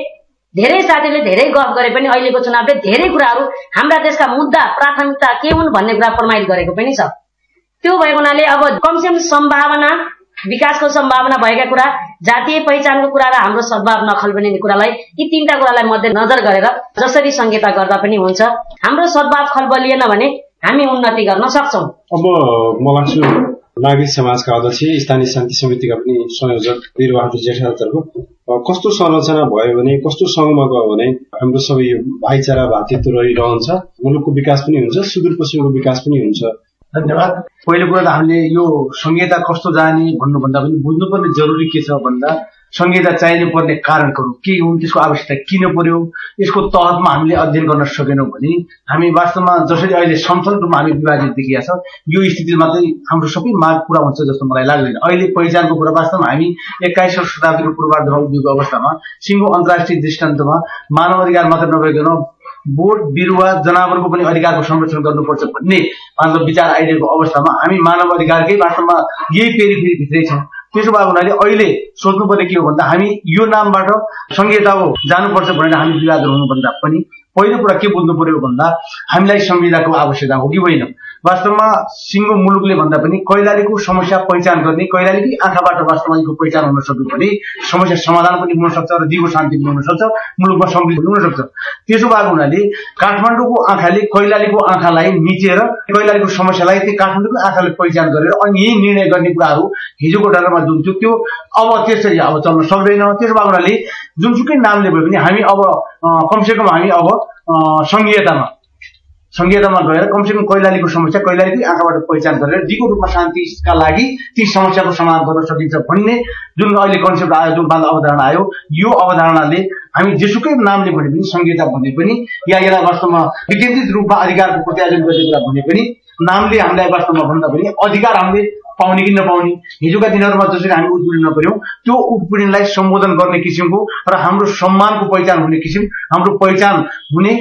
धेरै साथीले धेरै गफ गरे पनि अहिलेको चुनावले धेरै कुराहरू हाम्रा देशका मुद्दा प्राथमिकता के हुन् भन्ने कुरा प्रमाणित गरेको पनि छ। त्यो भएको हुनाले अब कमसेकम सम्भावना विकासको सम्भावना भएका कुरा जातीय पहिचानको कुरा र हाम्रो सद्भाव नखल्बने कुरालाई यी तिनवटा कुरालाई मध्यनजर गरेर जसरी संहिता गर्दा पनि हुन्छ। हाम्रो सद्भाव खलबलिएन भने हामी उन्नति गर्न सक्छौँ। अब म लाग्छु नागरिक समाजका अध्यक्ष स्थानीय शान्ति समितिका पनि संयोजक वीरबहादुर जेठातर्फ कस्तो संरचना भयो भने कस्तो सङ्घमा गयो भने हाम्रो सबै भाइचारा भातृत्व रहिरहन्छ। मुलुकको विकास पनि हुन्छ सुदूरपश्चिमको विकास पनि हुन्छ। धन्यवाद। पहिलो कुरा त हामीले यो संहिता कस्तो जाने भन्नुभन्दा पनि बुझ्नुपर्ने जरुरी के छ भन्दा संहिता चाहिनु पर्ने कारणहरू के हुन् त्यसको आवश्यकता किन पर्यो यसको तहतमा हामीले अध्ययन गर्न सकेनौँ भने हामी वास्तवमा जसरी अहिले समथल रूपमा हामी विभाजित देखिया छ यो स्थितिमा चाहिँ हाम्रो सबै माग पुरा हुन्छ जस्तो मलाई लाग्दैन। अहिले पहिचानको कुरा वास्तवमा हामी एक्काइसौँ शताब्दीको पूर्वार्धमा उभिएको अवस्थामा सिङ्गो अन्तर्राष्ट्रिय दृष्टान्तमा मानव अधिकार मात्र नभइकन बोट बिरुवा जनावरको पनि अधिकारको संरक्षण गर्नुपर्छ भन्ने मतलब विचार आइरहेको अवस्थामा हामी मानव अधिकारकै वास्तवमा यही फेरि फेरि भित्रै छौँ त्यसो भएको हुनाले अहिले सोध्नुपर्ने के हो भन्दा हामी यो नामबाट संहिता हो जानुपर्छ भनेर हामी विवाद हुनुभन्दा पनि पहिलो कुरा के बुझ्नु पर्यो भन्दा हामीलाई संविधानको आवश्यकता हो कि होइन? वास्तवमा सिङ्गो मुलुकले भन्दा पनि कैलालीको समस्या पहिचान गर्ने कैलालीकै आँखाबाट वास्तवमा यसको पहिचान हुन सक्यो भने समस्या समाधान पनि हुन सक्छ र दिगो शान्ति पनि हुन सक्छ मुलुकमा समृद्धि हुन सक्छ। त्यसो भएको हुनाले काठमाडौँको आँखाले कैलालीको आँखालाई मिचेर कैलालीको समस्यालाई त्यो काठमाडौँको आँखाले पहिचान गरेर अनि यही निर्णय गर्ने कुराहरू हिजोको डरमा जुन थियो त्यो अब त्यसरी अब चल्न सक्दैन। त्यसो भएको हुनाले जुनसुकै नामले भयो भने हामी अब कमसेकम हामी अब सङ्घीयतामा सङ्घीयतामा गएर कमसेकम कैलालीको समस्या कैलालीकै आँखाबाट पहिचान गरेर दिगो रूपमा शान्तिका लागि ती समस्याको समाधान गर्न सकिन्छ भन्ने जुन अहिले कन्सेप्ट आयो जुन बाल अवधारणा आयो यो अवधारणाले हामी जेसुकै नामले भने पनि संहिता भने पनि या यसलाई वास्तवमा विकेन्द्रित रूपमा अधिकारको प्रत्यार्जन गर्ने कुरा भने पनि नामले हामीलाई वास्तवमा भन्दा पनि अधिकार हामीले पाउने कि नपाउने हिजोका दिनहरूमा जसरी हामी उत्पीडन नपर्यौँ त्यो उत्पीडनलाई सम्बोधन गर्ने किसिमको र हाम्रो सम्मानको पहिचान हुने किसिम हाम्रो पहिचान हुने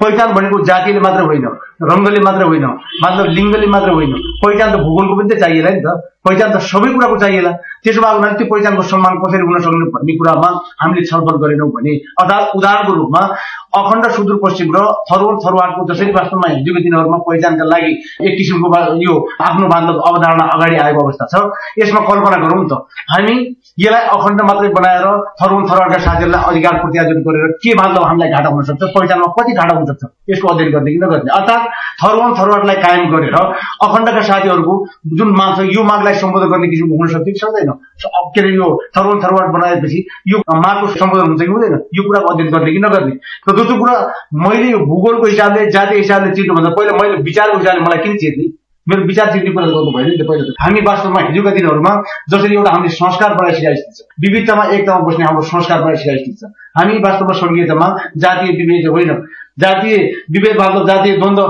पहिचान भनेको जातिले मात्र होइन। रङ्गले मात्र होइन मतलब लिङ्गले मात्र होइन पहिचान त भूगोलको पनि त चाहिएला नि त पहिचान त सबै कुराको चाहिएला त्यसो भएको हुनाले त्यो पहिचानको सम्मान कसरी हुन सक्ने भन्ने कुरामा हामीले छलफल गरेनौँ भने अर्थात् उदाहरणको रूपमा अखण्ड सुदूरपश्चिम र थरवर थरवाटको जसरी वास्तवमा हिजोको दिनहरूमा पहिचानका लागि एक किसिमको यो आफ्नो बान्धव अवधारणा अगाडि आएको अवस्था छ यसमा कल्पना गरौँ त हामी यसलाई अखण्ड मात्रै बनाएर थरवन थरवाटका साथीहरूलाई अधिकार प्रत्यार्जन गरेर के बान्धव हामीलाई घाटा हुन सक्छ पहिचानमा कति घाटा हुन सक्छ यसको अध्ययन गर्ने कि नगर्ने अर्थात् थरवन थरवाटलाई कायम गरेर अखण्डका साथीहरूको जुन माग छ यो मागलाई सम्बोधन गर्ने किसिमको हुन सक्छ कि सक्दैन के अरे यो थरवन थरवाट बनाएपछि यो मागको सम्बोधन हुन्छ कि हुँदैन? यो कुराको अध्ययन गर्ने कि नगर्ने? र दोस्रो कुरा मैले यो भूगोलको हिसाबले जातीय हिसाबले चिन्नुभन्दा पहिला मैले विचारको हिसाबले मलाई किन चिर्ने मेरो विचार चिर्ने कुरा गर्नु भयो नि त पहिला हामी वास्तवमा हिजोका दिनहरूमा जसरी एउटा हामीले संस्कार बनाइसकेको छ विविधतामा एकतामा बस्ने हाम्रो संस्कार बनाइसकेको छ हामी वास्तवमा सङ्घीयतामा जातीय विभेद होइन। जातीय विभेद मतलब जातीय द्वन्द्व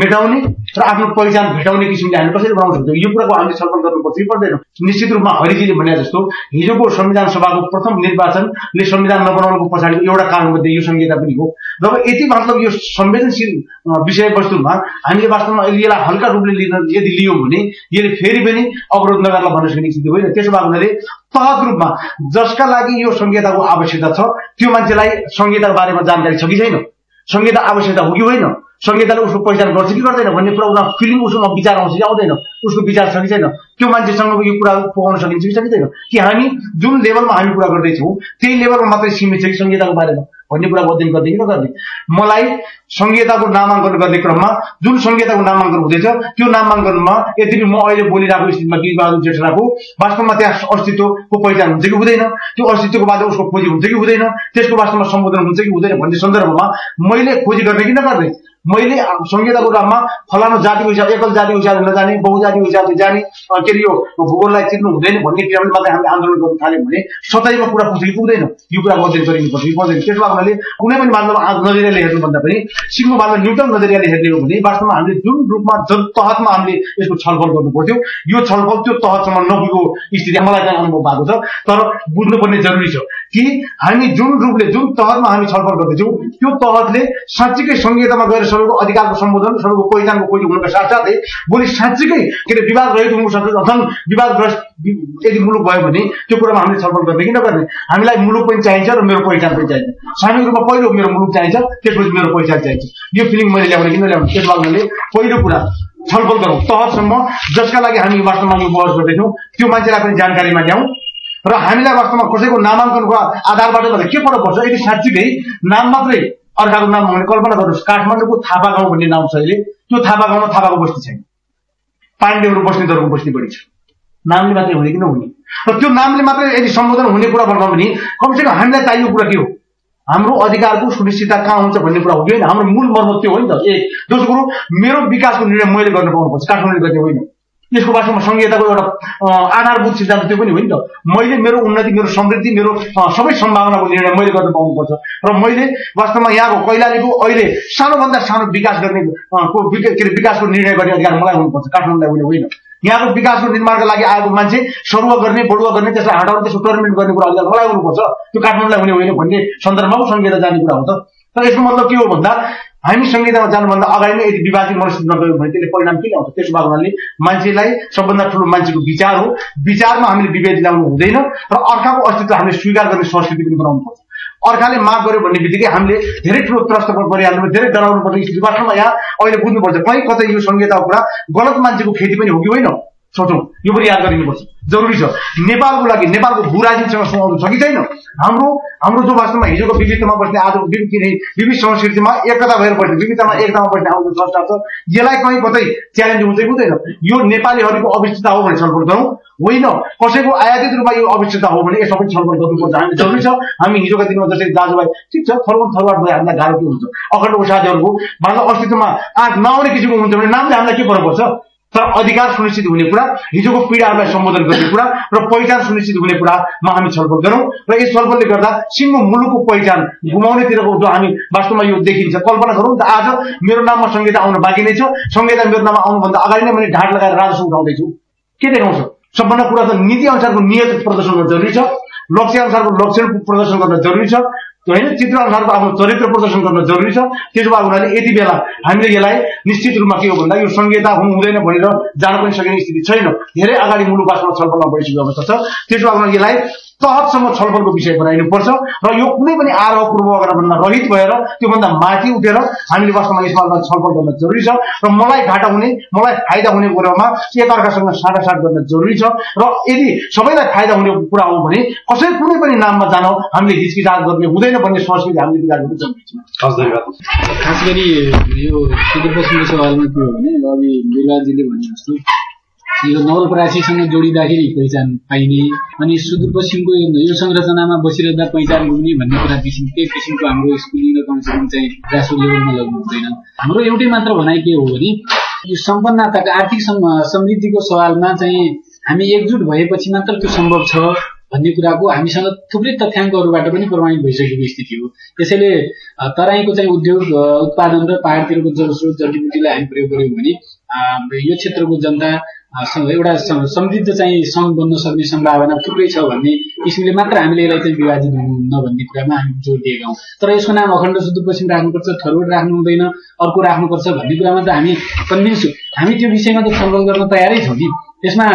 मेटाउने र आफ्नो पहिचान भेटाउने किसिमले हामी कसरी बनाउन सक्छौँ? यो कुराको हामीले छलफल गर्नुपर्छ पर्दैन। निश्चित रूपमा हरिजीले भने जस्तो हिजोको संविधान सभाको प्रथम निर्वाचनले संविधान नबनाउनुको पछाडि एउटा कारणमध्ये यो संहिता पनि हो। र यति मतलब यो संवेदनशील विषयवस्तुमा हामीले वास्तवमा यसलाई हल्का रूपले लिन यदि लियौँ भने यसले फेरि पनि अवरोध नगर्न भन्न सक्ने स्थिति होइन। त्यसो भएको हुनाले तहत रूपमा जसका लागि यो संहिताको आवश्यकता छ त्यो मान्छेलाई संहिताको बारेमा जानकारी छ कि छैन? संहिता आवश्यकता हो कि होइन संहिताले उसको पहिचान गर्छ कि गर्दैन भन्ने कुरा उनीहरू फिलिङ उसमा विचार आउँछ कि आउँदैन उसको विचार छ कि छैन त्यो मान्छेसँग यो कुरा पुगाउन सकिन्छ कि सकिँदैन कि हामी जुन लेभलमा हामी कुरा गर्दैछौँ त्यही लेभलमा मात्रै सीमित छ कि संहिताको बारेमा भन्ने कुराको अध्ययन गर्ने कि नगर्ने मलाई संहिताको नामाङ्कन गर्ने क्रममा जुन संहिताको नामाङ्कन हुँदैछ त्यो नामाङ्कनमा यद्यपि म अहिले बोलिरहेको स्थितिमा गिरबहादुर जेठराको वास्तवमा त्यहाँ अस्तित्वको पहिचान हुन्छ कि हुँदैन त्यो अस्तित्वको बाद उसको खोजी हुन्छ कि हुँदैन त्यसको वास्तवमा सम्बोधन हुन्छ कि हुँदैन भन्ने सन्दर्भमा मैले खोजी गर्ने कि नगर्ने मैले संहिताको नाममा फलानु जातिको हिसाब एकल जातिको हिसाबले नजाने बहुजातिको हिसाबले जाने के अरे यो भूगोललाई चिन्नु हुँदैन भन्ने किनभने मात्रै हामीले आन्दोलन गर्न थाल्यौँ भने सतैमा कुरा पुग्छ कि पुग्दैन। यो कुरा अध्ययन गरिनुपर्छ कि पर्दैन त्यसो हुनाले कुनै पनि बालमा नजरियाले हेर्नुभन्दा पनि सिङ्गो बालमा न्युटन नजरियाले हेर्ने हो भने वास्तवमा हामीले जुन रूपमा जुन तहतमा हामीले यसको छलफल गर्नु पर्थ्यो यो छलफल त्यो तहतसम्म नपुगेको स्थिति मलाई चाहिँ अनुभव भएको छ तर बुझ्नुपर्ने जरुरी छ कि हामी जुन रूपले जुन तहतमा हामी छलफल गर्दैछौँ त्यो तहतले साँच्चीकै संहितामा गएर सबैको अधिकारको सम्बोधन सबैको पहिचानको खोजी हुनुका साथसाथै भोलि साँच्चीकै के अरे विवाद रहित हुनु अथवा विवादग्रस्त यदि मुलुक भयो भने त्यो कुरामा हामीले छलफल गर्ने कि नगर्ने हामीलाई मुलुक पनि चाहिन्छ र मेरो पहिचान पनि चाहिन्छ सामूहिक रूपमा पहिलो मेरो मुलुक चाहिन्छ त्यसपछि मेरो पहिचान चाहिन्छ यो फिलिङ मैले ल्याउने कि नल्याउने त्यस भागले पहिलो कुरा छलफल गरौँ तहसम्म जसका लागि हामी वास्तवमा यो बहस गर्दैछौँ त्यो मान्छेलाई पनि जानकारीमा ल्याउँ र हामीलाई वास्तवमा कसैको नामाङ्कनको आधारबाट के फरक पर्छ यदि साँच्चीकै नाम मात्रै अर्काको नाम भने कल्पना गर्नुहोस्। काठमाडौँको थापा गाउँ भन्ने नाम छ अहिले। त्यो थापा गाउँमा थापाको बस्ती छैन। पाण्डेहरू बस्ने दरको बस्ती बढी छ। नामले मात्रै हुने कि नहुने? र त्यो नामले मात्रै यदि सम्बोधन हुने कुरा भन्दा भने कमसेकम हामीलाई चाहिएको कुरा के हो? हाम्रो अधिकारको सुनिश्चितता कहाँ हुन्छ भन्ने कुरा हो कि होइन? हाम्रो मूल मर्म त्यो हो नि त। एक दोस्रो कुरो मेरो विकासको निर्णय मैले गर्न पाउनुपर्छ। काठमाडौँले गर्ने होइन। यसको वास्तवमा संहिताको एउटा आधारभूत सिद्धान्त त्यो पनि होइन। त मैले मेरो उन्नति मेरो समृद्धि मेरो सबै सम्भावनाको निर्णय मैले गर्न पाउनुपर्छ। र मैले वास्तवमा यहाँको कैलालीको अहिले सानोभन्दा सानो विकास गर्ने के अरे विकासको निर्णय गर्ने अधिकार मलाई हुनुपर्छ काठमाडौँलाई हुने होइन। यहाँको विकासको निर्माणको लागि आएको मान्छे सरुवा गर्ने बढुवा गर्ने त्यसलाई हटाउने त्यसको टर्मिनेट गर्ने कुरा अधिकार मलाई हुनुपर्छ। त्यो काठमाडौँलाई हुने होइन भन्ने सन्दर्भमा संहिता जाने कुरा हो तर यसको मतलब के हो भन्दा हामी संहितामा जानुभन्दा अगाडि नै यदि विभाजित मनस्थित नगयो भने त्यसले परिणाम के ल्याउँछ? त्यसो भएको मान्छेलाई सबभन्दा ठुलो मान्छेको विचार हो। विचारमा हामीले विभेद ल्याउनु हुँदैन र अर्काको अस्तित्व हामीले स्वीकार गर्ने संस्कृति पनि बनाउनु पर्छ। अर्काले माग गर्यो भन्ने बित्तिकै हामीले धेरै ठुलो त्रस्त परिहाल्नु धेरै डराउनु स्थिति वास्तवमा यहाँ अहिले बुझ्नुपर्छ कहीँ कतै यो संहिताको कुरा गलत मान्छेको खेती पनि हो कि होइन? सोचौँ यो पनि याद गरिनुपर्छ। जरुरी छ। नेपालको लागि नेपालको भू राजनीतिसँग सुहाउनु छ कि छैन? हाम्रो हाम्रो जो वास्तवमा हिजोको विविधतामा बस्ने आजको विविध संस्कृतिमा एकता भएर बस्ने विविधतामा एकतामा बस्ने आउँदो संस्कार छ। यसलाई कहीँ कतै च्यालेन्ज हुन्छ कि हुँदैन। यो नेपालीहरूको अविष्टता हो भने छलफल गरौँ। होइन। कसैको आयातित रूपमा यो अविष्टता हो भने यसमा पनि छलफल गर्नुपर्छ। हामी जरुरी छ। हामी हिजोका दिनमा जस्तै दाजुभाइ ठिक छ छलफल छलफल भए हामीलाई गाह्रो के हुन्छ? अखण्ड साथीहरूको भाषा अस्तित्वमा आँट नआउने किसिमको हुन्छ भने नामले हामीलाई के फरक पर्छ तर अधिकार सुनिश्चित हुने कुरा हिजोको पीडाहरूलाई सम्बोधन गर्ने कुरा र पहिचान सुनिश्चित हुने कुरामा हामी छलफल गरौँ र यस छलफलले गर्दा सिङ्गो मुलुकको पहिचान गुमाउनेतिरको जो हामी वास्तवमा यो देखिन्छ कल्पना गरौँ त आज मेरो नाममा संहिता आउन बाँकी नै छ संहिता मेरो नाममा आउनुभन्दा अगाडि नै मैले ढाड लगाएर राजस्व उठाउँदैछु। के देखाउँछ? सबभन्दा कुरा त नीति अनुसारको नियत प्रदर्शन गर्न जरुरी छ लक्ष्य अनुसारको लक्षण प्रदर्शन गर्न जरुरी छ होइन चित्र अनुसारको आफ्नो चरित्र प्रदर्शन गर्न जरुरी छ त्यसो भएको हुनाले यति बेला हामीले यसलाई निश्चित रूपमा के हो भन्दा यो संहिता हुनु हुँदैन भनेर जान पनि सकिने स्थिति छैन धेरै अगाडि मुलुक वास्तवमा छलफलमा बढिसकेको अवस्था छ त्यसो भएको हुनाले यसलाई तहतसम्म छलफलको विषय बनाइनुपर्छ र यो कुनै पनि आरोह पूर्वकरणभन्दा रहित भएर त्योभन्दा माथि उठेर हामीले वास्तवमा यसमा छलफल गर्न जरुरी छ र मलाई घाटा हुने मलाई फाइदा हुने कुरामा एकअर्कासँग साटासाट गर्न जरुरी छ र यदि सबैलाई फाइदा हुने कुरा हो भने कसै कुनै पनि नाममा जान हामीले हिचकिचाट गर्ने हुँदैन भन्ने संस्कृति हामीले विचार गर्नु जरुरी छ खास गरी यो सुदूरपश्चिमको सवालमा के हो भने अघि बिरुवाजीले भने जस्तो यो नवलपरासीसँग जोडिँदाखेरि पहिचान पाइने अनि सुदूरपश्चिमको यो संरचनामा बसिरहँदा पहिचान हुने भन्ने कुरा किसिम त्यही किसिमको हाम्रो स्कुलिङ र कमसेकम चाहिँ ग्रास लेभलमा लग्नु हुँदैन। हाम्रो एउटै मात्र भनाइ के हो भने यो सम्पन्नताको आर्थिक समृद्धिको सवालमा चाहिँ हामी एकजुट भएपछि मात्र त्यो सम्भव छ। भन्ने कुराको हामीसँग थुप्रै तथ्याङ्कहरूबाट पनि प्रमाणित भइसकेको स्थिति हो। त्यसैले तराईको चाहिँ उद्योग उत्पादन र पहाडतिरको जलस्रोत जडीबुटीलाई हामी प्रयोग गर्यौँ भने यो क्षेत्रको जनता एउटा समृद्ध चाहिँ सङ्घ बन्न सक्ने सम्भावना थुप्रै छ भन्ने किसिमले मात्र हामीले यसलाई चाहिँ विभाजित हुनुहुन्न भन्ने कुरामा हामी जोड दिएका हौँ। तर यसको नाम अखण्ड सुदूरपश्चिम राख्नुपर्छ थरवट राख्नु हुँदैन अर्को राख्नुपर्छ भन्ने कुरामा त हामी कन्भिन्स हामी त्यो विषयमा त छलफल गर्न तयारै छौँ कि त्यसमा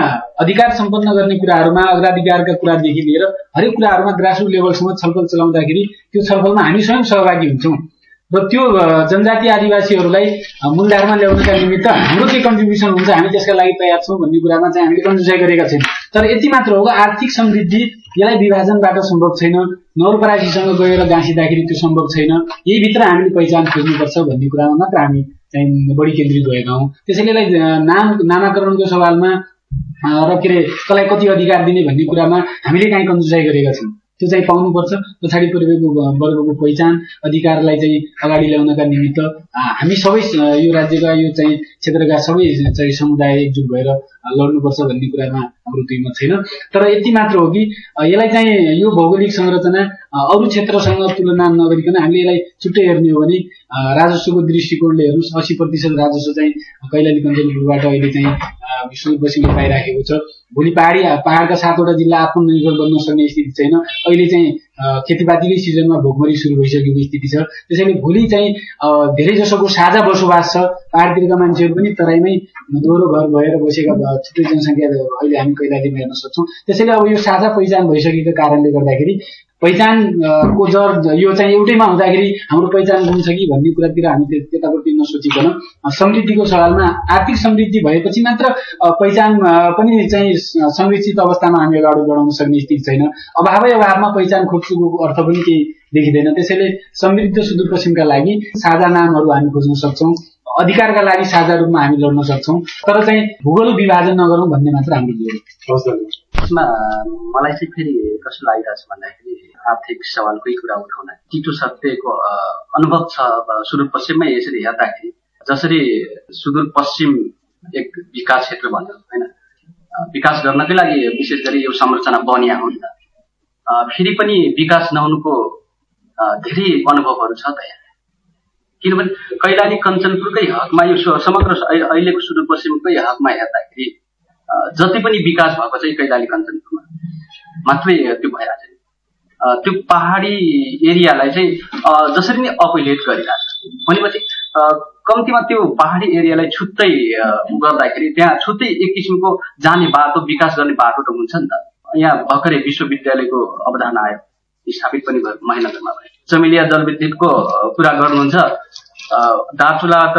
अधिकार सम्पन्न गर्ने कुराहरूमा अग्राधिकारका कुरादेखि लिएर हरेक कुराहरूमा ग्रासरुट लेभलसम्म छलफल चलाउँदाखेरि त्यो छलफलमा हामी स्वयं सहभागी हुन्छौँ। र त्यो जनजाति आदिवासीहरूलाई मूलधारमा ल्याउनका निमित्त हाम्रो के कन्ट्रिब्युसन हुन्छ हामी त्यसका लागि तयार छौँ भन्ने कुरामा चाहिँ हामीले कन्जुसाइ गरेका छैनौँ तर यति मात्र हो आर्थिक समृद्धि यसलाई विभाजनबाट सम्भव छैन नौरपरासीसँग गएर गाँसिँदाखेरि त्यो सम्भव छैन यही भित्र हामीले पहिचान खोज्नुपर्छ भन्ने कुरामा मात्र हामी चाहिँ बढी केन्द्रित भएका हौँ। त्यसैले यसलाई नाम नामाकरणको सवालमा र के अरे कसलाई कति अधिकार दिने भन्ने कुरामा हामीले काहीँ कन्जुसाइ गरेका छौँ। त्यो चाहिँ पाउनुपर्छ। पछाडि परेको वर्गको पहिचान अधिकारलाई चाहिँ अगाडि ल्याउनका निमित्त हामी सबै यो राज्यका यो चाहिँ क्षेत्रका सबै चाहिँ समुदाय एकजुट भएर लड्नुपर्छ भन्ने कुरामा हाम्रो दुई मत छैन। तर यति मात्र हो कि यसलाई चाहिँ यो भौगोलिक संरचना अरू क्षेत्रसँग तुलना नगरिकन हामीले यसलाई छुट्टै हेर्ने हो भने राजस्वको दृष्टिकोणले हेर्नुहोस् अस्सी प्रतिशत राजस्व चाहिँ कैलाली कञ्चनपुरबाट अहिले चाहिँ सुदूरपश्चिमले पाइराखेको छ। भोलि पहाडी पहाडका सातवटा जिल्ला आत्मनिर्भर बन्न सक्ने स्थिति छैन। अहिले चाहिँ खेतीपातीकै सिजनमा भोकमरी सुरु भइसकेको स्थिति छ। त्यसैले भोलि चाहिँ धेरै जसोको साझा बसोबास छ। पहाडतिरका मान्छेहरू पनि तराईमै दोहोरो घर भएर बसेका छुट्टै जनसङ्ख्या अहिले हामी कैलालीमा हेर्न सक्छौँ। त्यसैले अब यो साझा पहिचान भइसकेको कारणले गर्दाखेरि पहिचानको जर यो चाहिँ एउटैमा हुँदाखेरि हाम्रो पहिचान गुण छ कि भन्ने कुरातिर हामी त्यतापट्टि नसोचिकन समृद्धिको सवालमा आर्थिक समृद्धि भएपछि मात्र पहिचान पनि चाहिँ संरक्षित अवस्थामा हामी अगाडि बढाउन सक्ने स्थिति छैन। अभावै अभावमा पहिचान खोज्नुको अर्थ पनि केही देखिँदैन। त्यसैले समृद्ध सुदूरपश्चिमका लागि साझा नामहरू हामी खोज्न सक्छौँ। अधिकारका लागि साझा रूपमा हामी लड्न सक्छौँ। तर चाहिँ भूगोल विभाजन नगरौँ भन्ने मात्र हाम्रो यसमा मलाई चाहिँ फेरि कस्तो लागिरहेको छ भन्दाखेरि आर्थिक सवालकै कुरा उठाउन टिटो सत्यको अनुभव छ सुदूरपश्चिममै यसरी हेर्दाखेरि जसरी सुदूरपश्चिम एक विकास क्षेत्र भन्छ होइन? विकास गर्नकै लागि विशेष गरी यो संरचना बनिया हो नि त। फेरि पनि विकास नहुनुको धेरै अनुभवहरू छ त यहाँ। किनभने कैलाली कञ्चनपुरकै हकमा यो समग्र अहिलेको सुदूरपश्चिमकै हकमा हेर्दाखेरि जति पनि विकास भएको चाहिँ कैलाली कञ्चनपुरमा मात्रै त्यो भइरहेको छ त्यो पहाडी एरियालाई चाहिँ जसरी नै अपलेट गरिरहेको छ। भनेपछि कम्तीमा त्यो पहाडी एरियालाई छुट्टै गर्दाखेरि त्यहाँ छुट्टै एक किसिमको जाने बाटो विकास गर्ने बाटो त हुन्छ नि त। यहाँ भर्खरै विश्वविद्यालयको अवधान आयो। स्थापित पनि भयो महेन्द्रमा भयो। चमेलिया जलविद्युतको कुरा गर्नुहुन्छ। दार्चुला त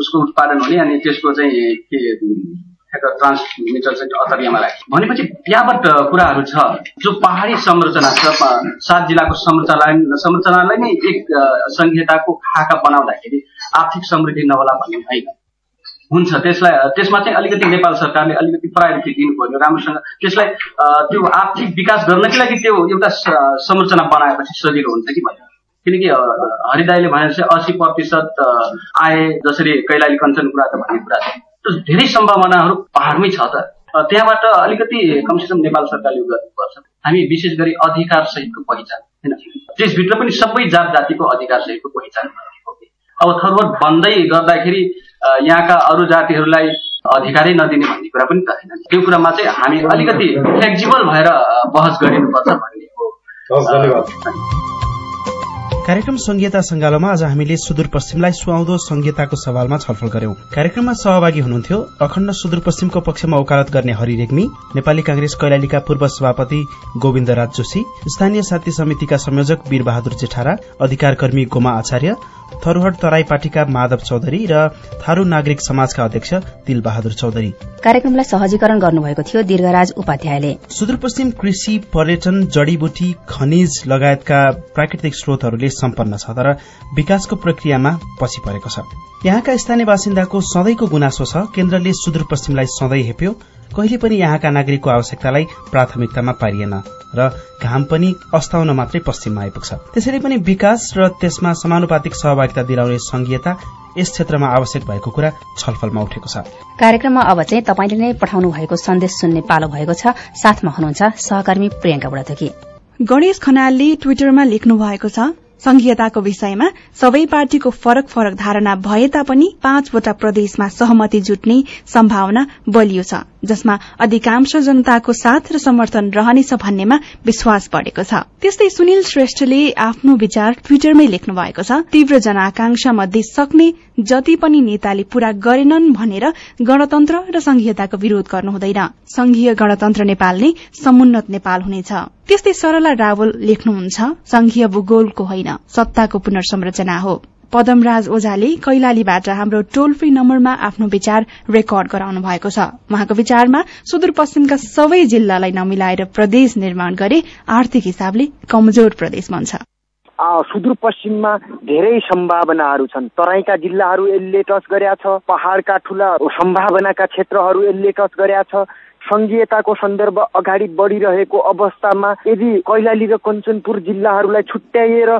उसको उत्पादन हुने अनि त्यसको चाहिँ के ट्रान्समिटर चाहिँ अतरियामा राख्यो भनेपछि त्यहाँबाट कुराहरू छ जो पहाडी संरचना छ सात जिल्लाको संरचनालाई संरचनालाई नै एक संहिताको खाका बनाउँदाखेरि आर्थिक समृद्धि नहोला भन्ने होइन। हुन्छ त्यसलाई त्यसमा चाहिँ अलिकति नेपाल सरकारले अलिकति प्रायोरिटी दिनु पर्यो राम्रोसँग त्यसलाई त्यो आर्थिक विकास गर्नकै लागि त्यो एउटा संरचना बनाएपछि सजिलो हुन्छ कि भन्यो किनकि हरिदाईले भने चाहिँ अस्सी प्रतिशत आए जसरी कैलाली कञ्चनपुरा त भन्ने कुरा छ। धेरै सम्भावनाहरू पहाडमै छ त। त्यहाँबाट अलिकति कमसेकम नेपाल सरकारले गर्नुपर्छ हामी विशेष गरी अधिकार सहितको पहिचान होइन? त्यसभित्र पनि सबै जात जातिको अधिकार सहितको पहिचान अब थरवर बन्दै गर्दाखेरि यहाँका अरू जातिहरूलाई अधिकारै नदिने भन्ने कुरा पनि त होइन। त्यो कुरामा चाहिँ हामी अलिकति फ्लेक्जिबल भएर बहस गरिनुपर्छ भन्ने हो। कार्यक्रम संघीयता संगालोमा आज हामीले सुदूरपश्चिमलाई सुहाउँदो संघीयताको सवालमा छलफल गर्यौं। कार्यक्रममा सहभागी हुनुहुन्थ्यो अखण्ड सुदूरपश्चिमको पक्षमा वकालत गर्ने हरि रेग्मी नेपाली कांग्रेस कैलालीका पूर्व सभापति गोविन्द राज जोशी स्थानीय साथी समितिका संयोजक वीरबहादुर जेठारा अधिकार कर्मी गोमा आचार्य थरूहट तराई पार्टीका माधव चौधरी र थारू नागरिक समाजका अध्यक्ष बहादुर चौधरी। कार्यक्रमलाई सहजीकरण गर्नुभएको थियो दीर्घराज उपाध्यायले। सुदूरपश्चिम कृषि पर्यटन जड़ीबुटी खनिज लगायतका प्राकृतिक स्रोतहरूले सम्पन्न छ तर विकासको प्रक्रियामा पछि परेको छ। यहाँका स्थानीय बासिन्दाको सधैँको गुनासो छ। केन्द्रले सुदूरपश्चिमलाई सधैँ हेप्यो कहिले पनि यहाँका नागरिकको आवश्यकतालाई प्राथमिकतामा पारिएन र घाम पनि अस्ताउन मात्रै पश्चिममा आइपुग्छ। त्यसैले पनि विकास र त्यसमा समानुपातिक सहभागिता दिलाउने संघीयता यस क्षेत्रमा आवश्यक भएको कुरा छलफलमा उठेको छ। कार्यक्रममा अब चाहिँ तपाईँले नै पठाउनु भएको सन्देश सुन्ने पालो भएको छ। साथमा हुनुहुन्छ सहकर्मी प्रियङ्का बुढाथोकी गणेश खनालले ट्विटरमा लेख्नु भएको छ संघीयताको विषयमा सबै पार्टीको फरक फरक धारणा भए तापनि पाँचवटा प्रदेशमा सहमति जुट्ने सम्भावना बलियो छ। जसमा अधिकांश जनताको साथ र समर्थन रहनेछ भन्नेमा विश्वास बढ़ेको छ। त्यस्तै सुनिल श्रेष्ठले आफ्नो विचार ट्विटरमै लेख्नु भएको छ तीव्र जनआकांक्षा मध्ये सक्ने जति पनि नेताले पूरा गरेनन् भनेर गणतन्त्र र संघीयताको विरोध गर्नु हुँदैन संघीय गणतन्त्र नेपाल नै समुन्नत नेपाल हुनेछ। त्यस्तै सरला रावल लेख्नुहुन्छ संघीय भूगोलको होइन सत्ताको पुनर्संरचना हो। पदमराज ओझाले कैलालीबाट हाम्रो टोल फ्री नम्बरमा आफ्नो विचार रेकर्ड गराउनु भएको छ। उहाँको विचारमा सुदूरपश्चिमका सबै जिल्लालाई नमिलाएर प्रदेश निर्माण गरे आर्थिक हिसाबले कमजोर प्रदेश बन्छ। सुदूरपश्चिममा धेरै सम्भावनाहरू छन्। तराईका जिल्लाहरू यसले टच गरेका छ पहाड़का ठूला सम्भावनाका क्षेत्रहरू यसले टच गरेका छ। संघीयताको सन्दर्भ अगाडि बढिरहेको अवस्थामा यदि कैलाली र कञ्चनपुर जिल्लाहरूलाई छुट्याइएर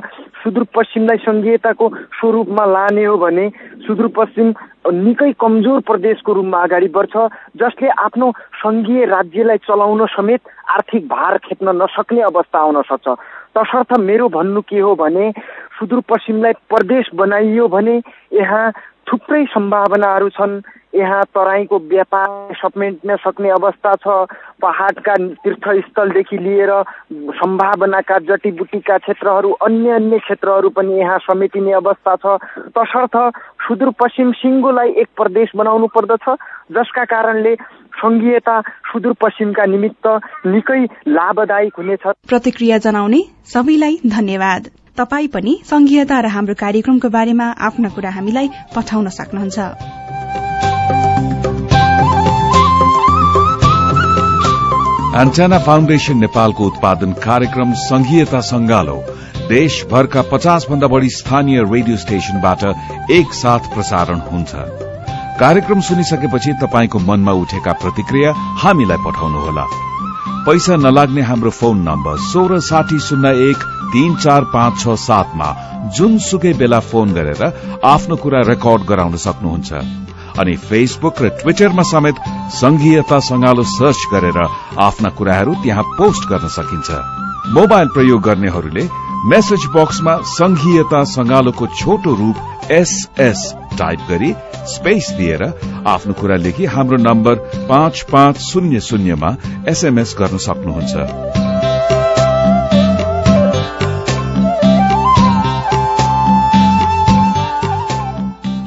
सुदूरपश्चिमलाई संघीयताको स्वरूपमा लाने हो भने सुदूरपश्चिम निकै कमजोर प्रदेशको रूपमा अगाडि बढ्छ जसले आफ्नो सङ्घीय राज्यलाई चलाउन समेत आर्थिक भार खेप्न नसक्ने अवस्था आउन सक्छ। तसर्थ मेरो भन्नु के हो भने सुदूरपश्चिमलाई प्रदेश बनाइयो भने यहाँ थुप्रै सम्भावनाहरू छन्। यहाँ तराईको व्यापार समेट्न सक्ने अवस्था छ। पहाडका तीर्थस्थलदेखि लिएर सम्भावनाका जटीबुटीका क्षेत्रहरू अन्य अन्य क्षेत्रहरू पनि यहाँ समेटिने अवस्था छ। तसर्थ सुदूरपश्चिम सिङ्गोलाई एक प्रदेश बनाउनु पर्दछ जसका कारणले सङ्घीयता सुदूरपश्चिमका निमित्त निकै लाभदायक हुनेछ। प्रतिक्रिया जनाउने सबैलाई धन्यवाद। तपाई पनि संघीयता र हाम्रो कार्यक्रमको बारेमा आफ्ना कुरा हामीलाई पठाउन सक्नुहुन्छ। एन्टेना फाउन्डेशन नेपालको उत्पादन कार्यक्रम संघीयता संगालो देशभरका पचास भन्दा बढ़ी स्थानीय रेडियो स्टेशनबाट एक साथ प्रसारण हुन्छ। कार्यक्रम सुनिसकेपछि तपाईँको मनमा उठेका प्रतिक्रिया हामीलाई पठाउनुहोला। पैसा नलाग्ने हाम्रो फोन नम्बर सोह्र साठी शून्य एक तीन चार पाँच छ सातमा जुनसुकै बेला फोन गरेर आफ्नो कुरा रेकर्ड गराउन सक्नुहुन्छ। अनि फेसबुक र ट्विटरमा समेत संघीयता संगालो सर्च गरेर आफ्ना कुराहरू त्यहाँ पोस्ट गर्न सकिन्छ। मोबाइल प्रयोग गर्नेहरूले मेसेज बक्समा संघीयता संगालोको छोटो रूप एसएस टाइप गरी स्पेस दिएर आफ्नो कुरा लेखी हाम्रो नम्बर पाँच पाँच शून्य शून्यमा एसएमएस गर्न सक्नुहुन्छ।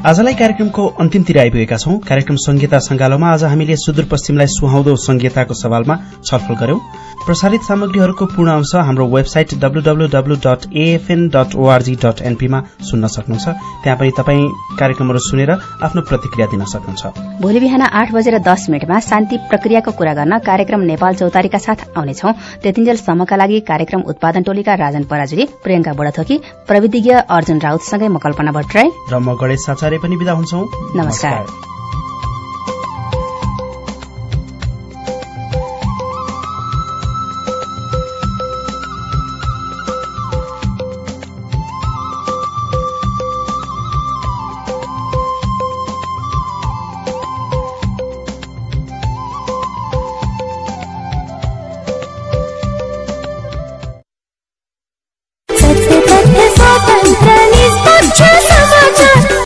आजलाई कार्यक्रमको अन्तिमतिर आइपुगेका छौं। कार्यक्रम संहिता संगालोमा आज हामीले सुदूरपश्चिमलाई सुहाउँदो संहिताको सवालमा छलफल गर्यौं। प्रसारित सामग्रीहरूको पूर्ण अंश हाम्रो website W W W dot AFN dot org dot एनपीमा सुन्न सक्नुहुन्छ। त्यहाँ पनि तपाईँ कार्यक्रमहरू सुनेर आफ्नो प्रतिक्रिया दिन सक्नुहुन्छ। भोलि बिहान आठ बजेर दस मिनटमा शान्ति प्रक्रियाको कुरा गर्न कार्यक्रम नेपाल चौतारीका साथ आउनेछौ। त्यतिन्जेलसम्मका लागि कार्यक्रम उत्पादन टोलीका राजन पराजुली प्रियंका बडाथोकी प्रविधिज्ञ अर्जुन राउतसँगै म कल्पना भट्टराई। र म गणेश आचार्य पनि विदा हुन्छौ। नमस्कार।